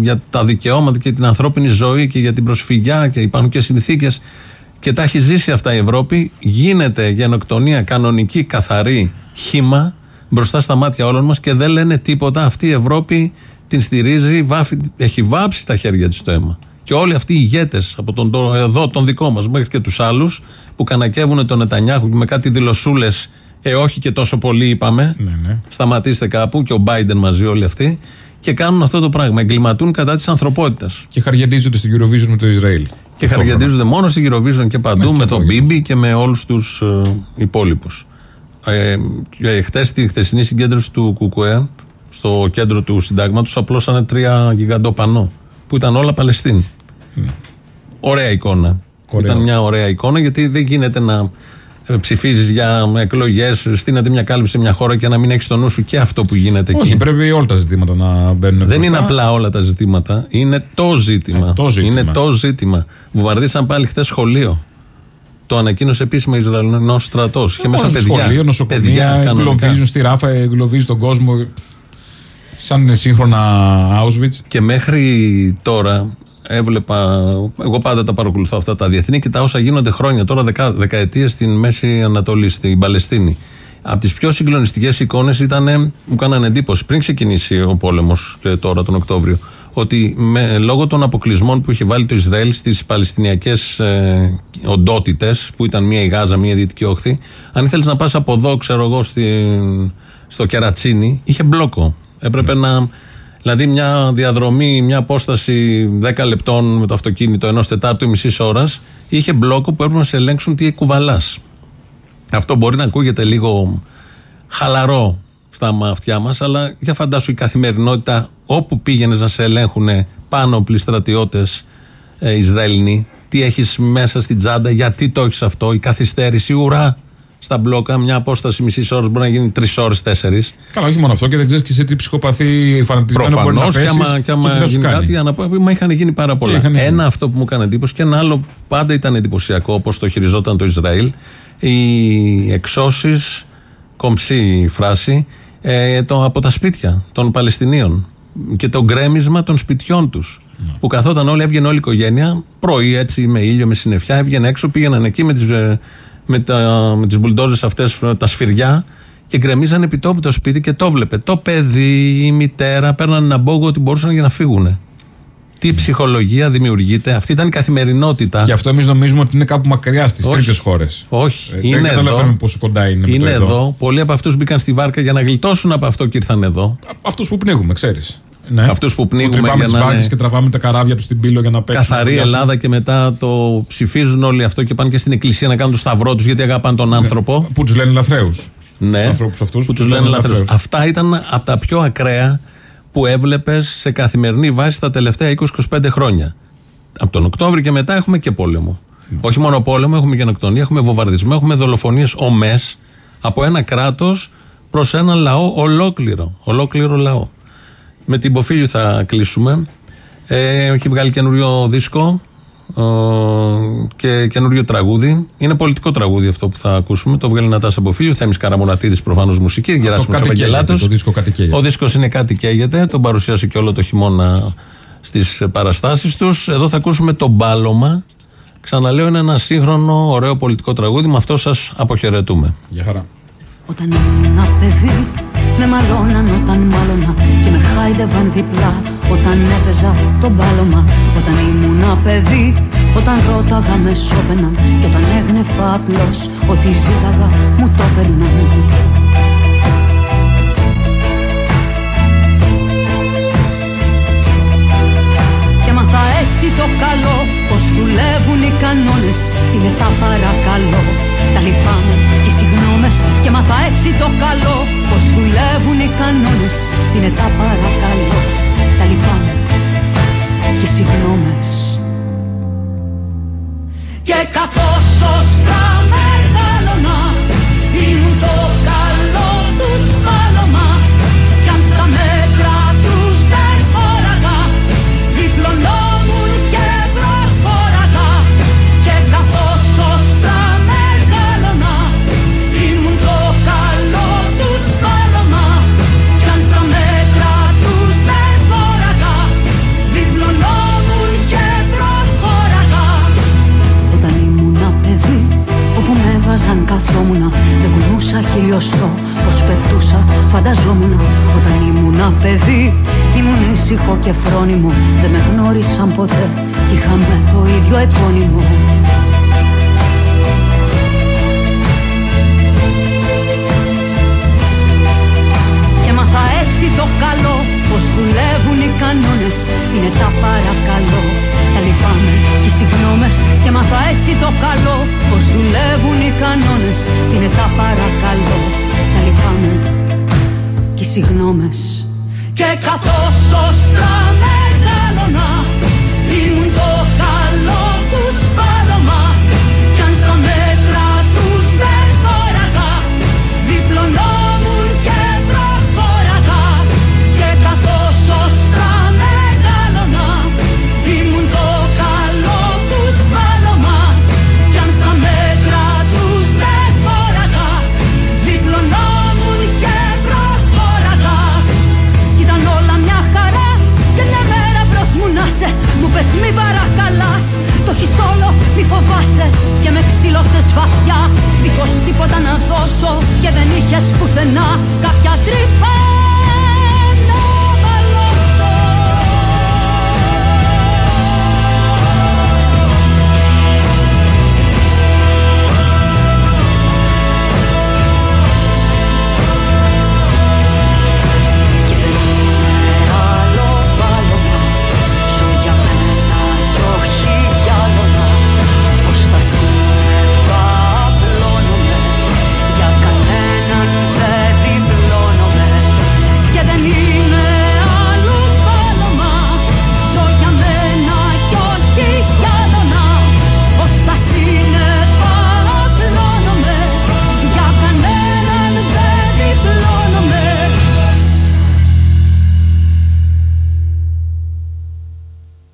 για τα δικαιώματα και την ανθρώπινη ζωή και για την προσφυγιά και υπάρχουν και συνθήκες και τα έχει ζήσει αυτά η Ευρώπη, γίνεται γενοκτονία κανονική, καθαρή, χήμα μπροστά στα μάτια όλων μας και δεν λένε τίποτα. Αυτή η Ευρώπη την στηρίζει, βάφει, έχει βάψει τα χέρια της στο αίμα. Και όλοι αυτοί οι ηγέτες από τον το- εδώ, τον δικό μας, μέχρι και τους άλλους, που κανακεύουν τον Νετανιάχου με κάτι δηλωσούλες, ε, όχι και τόσο πολύ, είπαμε. Ναι, ναι. Σταματήστε κάπου και ο Biden μαζί, όλοι αυτοί. Και κάνουν αυτό το πράγμα. Εγκληματούν κατά της ανθρωπότητας. Και χαριαντίζονται στην Eurovision με το Ισραήλ. Και χαριαντίζονται μόνο στην Eurovision και παντού Ναι, με και τον εδώ. Μπίμπι και με όλους τους ε, υπόλοιπους. Ε, και χτες, στη χθεσινή συγκέντρωση του Κουκουέ, στο κέντρο του συντάγματος, απλώσανε τρία γιγαντό πανό που ήταν όλα Παλαιστίνη. Ωραία εικόνα. Κορέα. Ήταν μια ωραία εικόνα γιατί δεν γίνεται να ψηφίζεις για εκλογές, στείνεται μια κάλυψη σε μια χώρα και να μην έχεις στο νου σου και αυτό που γίνεται Όχι, εκεί. πρέπει όλα τα ζητήματα να μπαίνουν Δεν μπροστά. είναι απλά όλα τα ζητήματα. Είναι το ζήτημα. Ε, το ζήτημα. Είναι το ζήτημα. Βουβαρδίσαν πάλι χθες σχολείο. Το ανακοίνωσε επίσημα ο Ισραηλινό στρατός. Είχε μέσα Μόνο παιδιά. Σχολείο, νοσοκομεία, παιδιά κανονικά. εγκλωβίζουν στη ράφα, εγκλωβίζουν τον κόσμο. Σαν είναι σύγχρονα Auschwitz. Και μέχρι τώρα έβλεπα. Εγώ πάντα τα παρακολουθώ αυτά τα διεθνή και τα όσα γίνονται χρόνια τώρα, δεκα, δεκαετίες στην Μέση Ανατολή, στην Παλαιστίνη. Από τις πιο συγκλονιστικές εικόνες ήταν, μου κάνανε εντύπωση πριν ξεκινήσει ο πόλεμος τώρα τον Οκτώβριο, ότι με, λόγω των αποκλεισμών που είχε βάλει το Ισραήλ στις Παλαιστινιακές ε, οντότητες, που ήταν μία η Γάζα, μία η Δυτική Όχθη, αν ήθελες να πας από εδώ, ξέρω εγώ, στην, στο Κερατσίνι, είχε μπλόκο. Έπρεπε να Δηλαδή μια διαδρομή, μια απόσταση 10 λεπτών με το αυτοκίνητο ενός τετάρτου ή μισής ώρας είχε μπλόκο που έπρεπε να σε ελέγξουν τι κουβαλά. Αυτό μπορεί να ακούγεται λίγο χαλαρό στα αυτιά μας, αλλά για φαντάσου η καθημερινότητα όπου πήγαινες να σε ελέγχουν πάνω πληστρατιώτε ε, Ισραηλινοί, τι έχεις μέσα στην τσάντα, γιατί το έχεις αυτό, η καθυστέρηση, ουρά στα μπλόκα, μια απόσταση μισής ώρας μπορεί να γίνει τρεις ώρες, τέσσερις. Καλά, όχι μόνο αυτό και δεν ξέρεις και σε τι ψυχοπαθή φανατισμένο μπορεί να Προφανώς πέσεις και άμα, και άμα τι θα σου γίνει κάνει. κάτι, αναπα... μα είχαν γίνει πάρα πολλά. είχαν γίνει. Ένα αυτό που μου έκανε εντύπωση και ένα άλλο πάντα ήταν εντυπωσιακό όπως το χειριζόταν το Ισραήλ. Οι εξώσεις, κομψή η φράση, ε, το, από τα σπίτια των Παλαιστινίων και το γκρέμισμα των σπιτιών τους. Ναι. Που καθόταν όλοι, έβγαινε όλη η οικογένεια, πρωί έτσι με ήλιο, με συννεφιά, έβγαινε έξω, πήγαιναν εκεί με τις, ε, με τα, με τις μπουλντόζες αυτές, ε, τα σφυριά και γκρεμίζαν επί τόπου το σπίτι και το βλέπε. Το παιδί, η μητέρα, παίρναν ένα μπόγκο ότι μπορούσαν για να φύγουν. Τι ψυχολογία δημιουργείται, αυτή ήταν η καθημερινότητα. Και αυτό εμείς νομίζουμε ότι είναι κάπου μακριά στις Όχι. τρίτες χώρες. Όχι, Ε, είναι δεν εδώ. καταλαβαίνουμε πόσο κοντά είναι. με Είναι το εδώ. Πολλοί από αυτούς μπήκαν στη βάρκα για να γλιτώσουν από αυτό και ήρθαν εδώ. Αυτούς που πνίγουμε, ξέρεις. Ναι. Αυτούς που πνίγουμε τραβάμε για τις να βάρκες είναι- και τραβάμε τα καράβια τους στην πύλο για να παίξουν. Καθαρή να Ελλάδα και μετά το ψηφίζουν όλοι αυτό και πάνε και στην εκκλησία να κάνουν το σταυρό τους γιατί αγαπάνε τον άνθρωπο. Που τους λένε λαθρέους. Ναι, Τους ανθρώπους αυτούς που τους τους λένε λένε λαθρέους. λαθρέους. Αυτά ήταν από τα πιο ακραία που έβλεπες σε καθημερινή βάση τα τελευταία 20-25 χρόνια. Από τον Οκτώβριο και μετά έχουμε και πόλεμο. Όχι μόνο πόλεμο, έχουμε γενοκτονία, έχουμε βομβαρδισμό, έχουμε δολοφονίες ομές από ένα κράτος προς ένα λαό ολόκληρο. Ολόκληρο λαό. Με την Ποφίλιο θα κλείσουμε. Ε, έχει βγάλει καινούριο δίσκο ε, και καινούριο τραγούδι. Είναι πολιτικό τραγούδι αυτό που θα ακούσουμε. Το βγάλει η Νατάσα Ποφίλιο, Θέμης Καραμονατίδης προφανώς μουσική, Γεράσιμος κάτι καίγεται, Ευαγγελάτος. το δίσκο κάτι καίγεται. Ο δίσκος είναι κάτι καίγεται, τον παρουσίασε και όλο το χειμώνα στις παραστάσεις τους. Εδώ θα ακούσουμε το μπάλωμα. Ξαναλέω, είναι ένα σύγχρονο, ωραίο πολιτικό τραγούδι. Με αυτό σας αποχαιρετούμε. Γεια χαρά. Όταν ήμουν παιδί με μαλώναν όταν μάλωνα και με χάιδευαν διπλά όταν έπαιζα το μπάλωμα. Όταν ήμουν παιδί όταν ρώταγα με σώπαιναν και όταν έγνεφα απλώς ότι ζήταγα μου το έπαιρναν. Και μάθα έτσι το καλό Πως δουλεύουν οι κανόνες Είναι τα παρακαλώ. Τα λυπάμαι και οι συγγνώμες Και μάθα έτσι το καλό Πως δουλεύουν οι κανόνες Είναι τα παρακαλώ και φρόνιμο. Δεν με γνώρισαν ποτέ Κι είχαμε το ίδιο επώνυμο. Και μάθα έτσι το καλό Πως δουλεύουν οι κανόνες. Είναι τα παρακαλώ. Τα λυπάμαι και οι συγγνώμες. Και μάθα έτσι το καλό Πως δουλεύουν οι κανόνες. Είναι τα παρακαλώ. Τα λυπάμαι και οι συγγνώμες Και καθώς σωστά μεγάλωνα Ήμουν το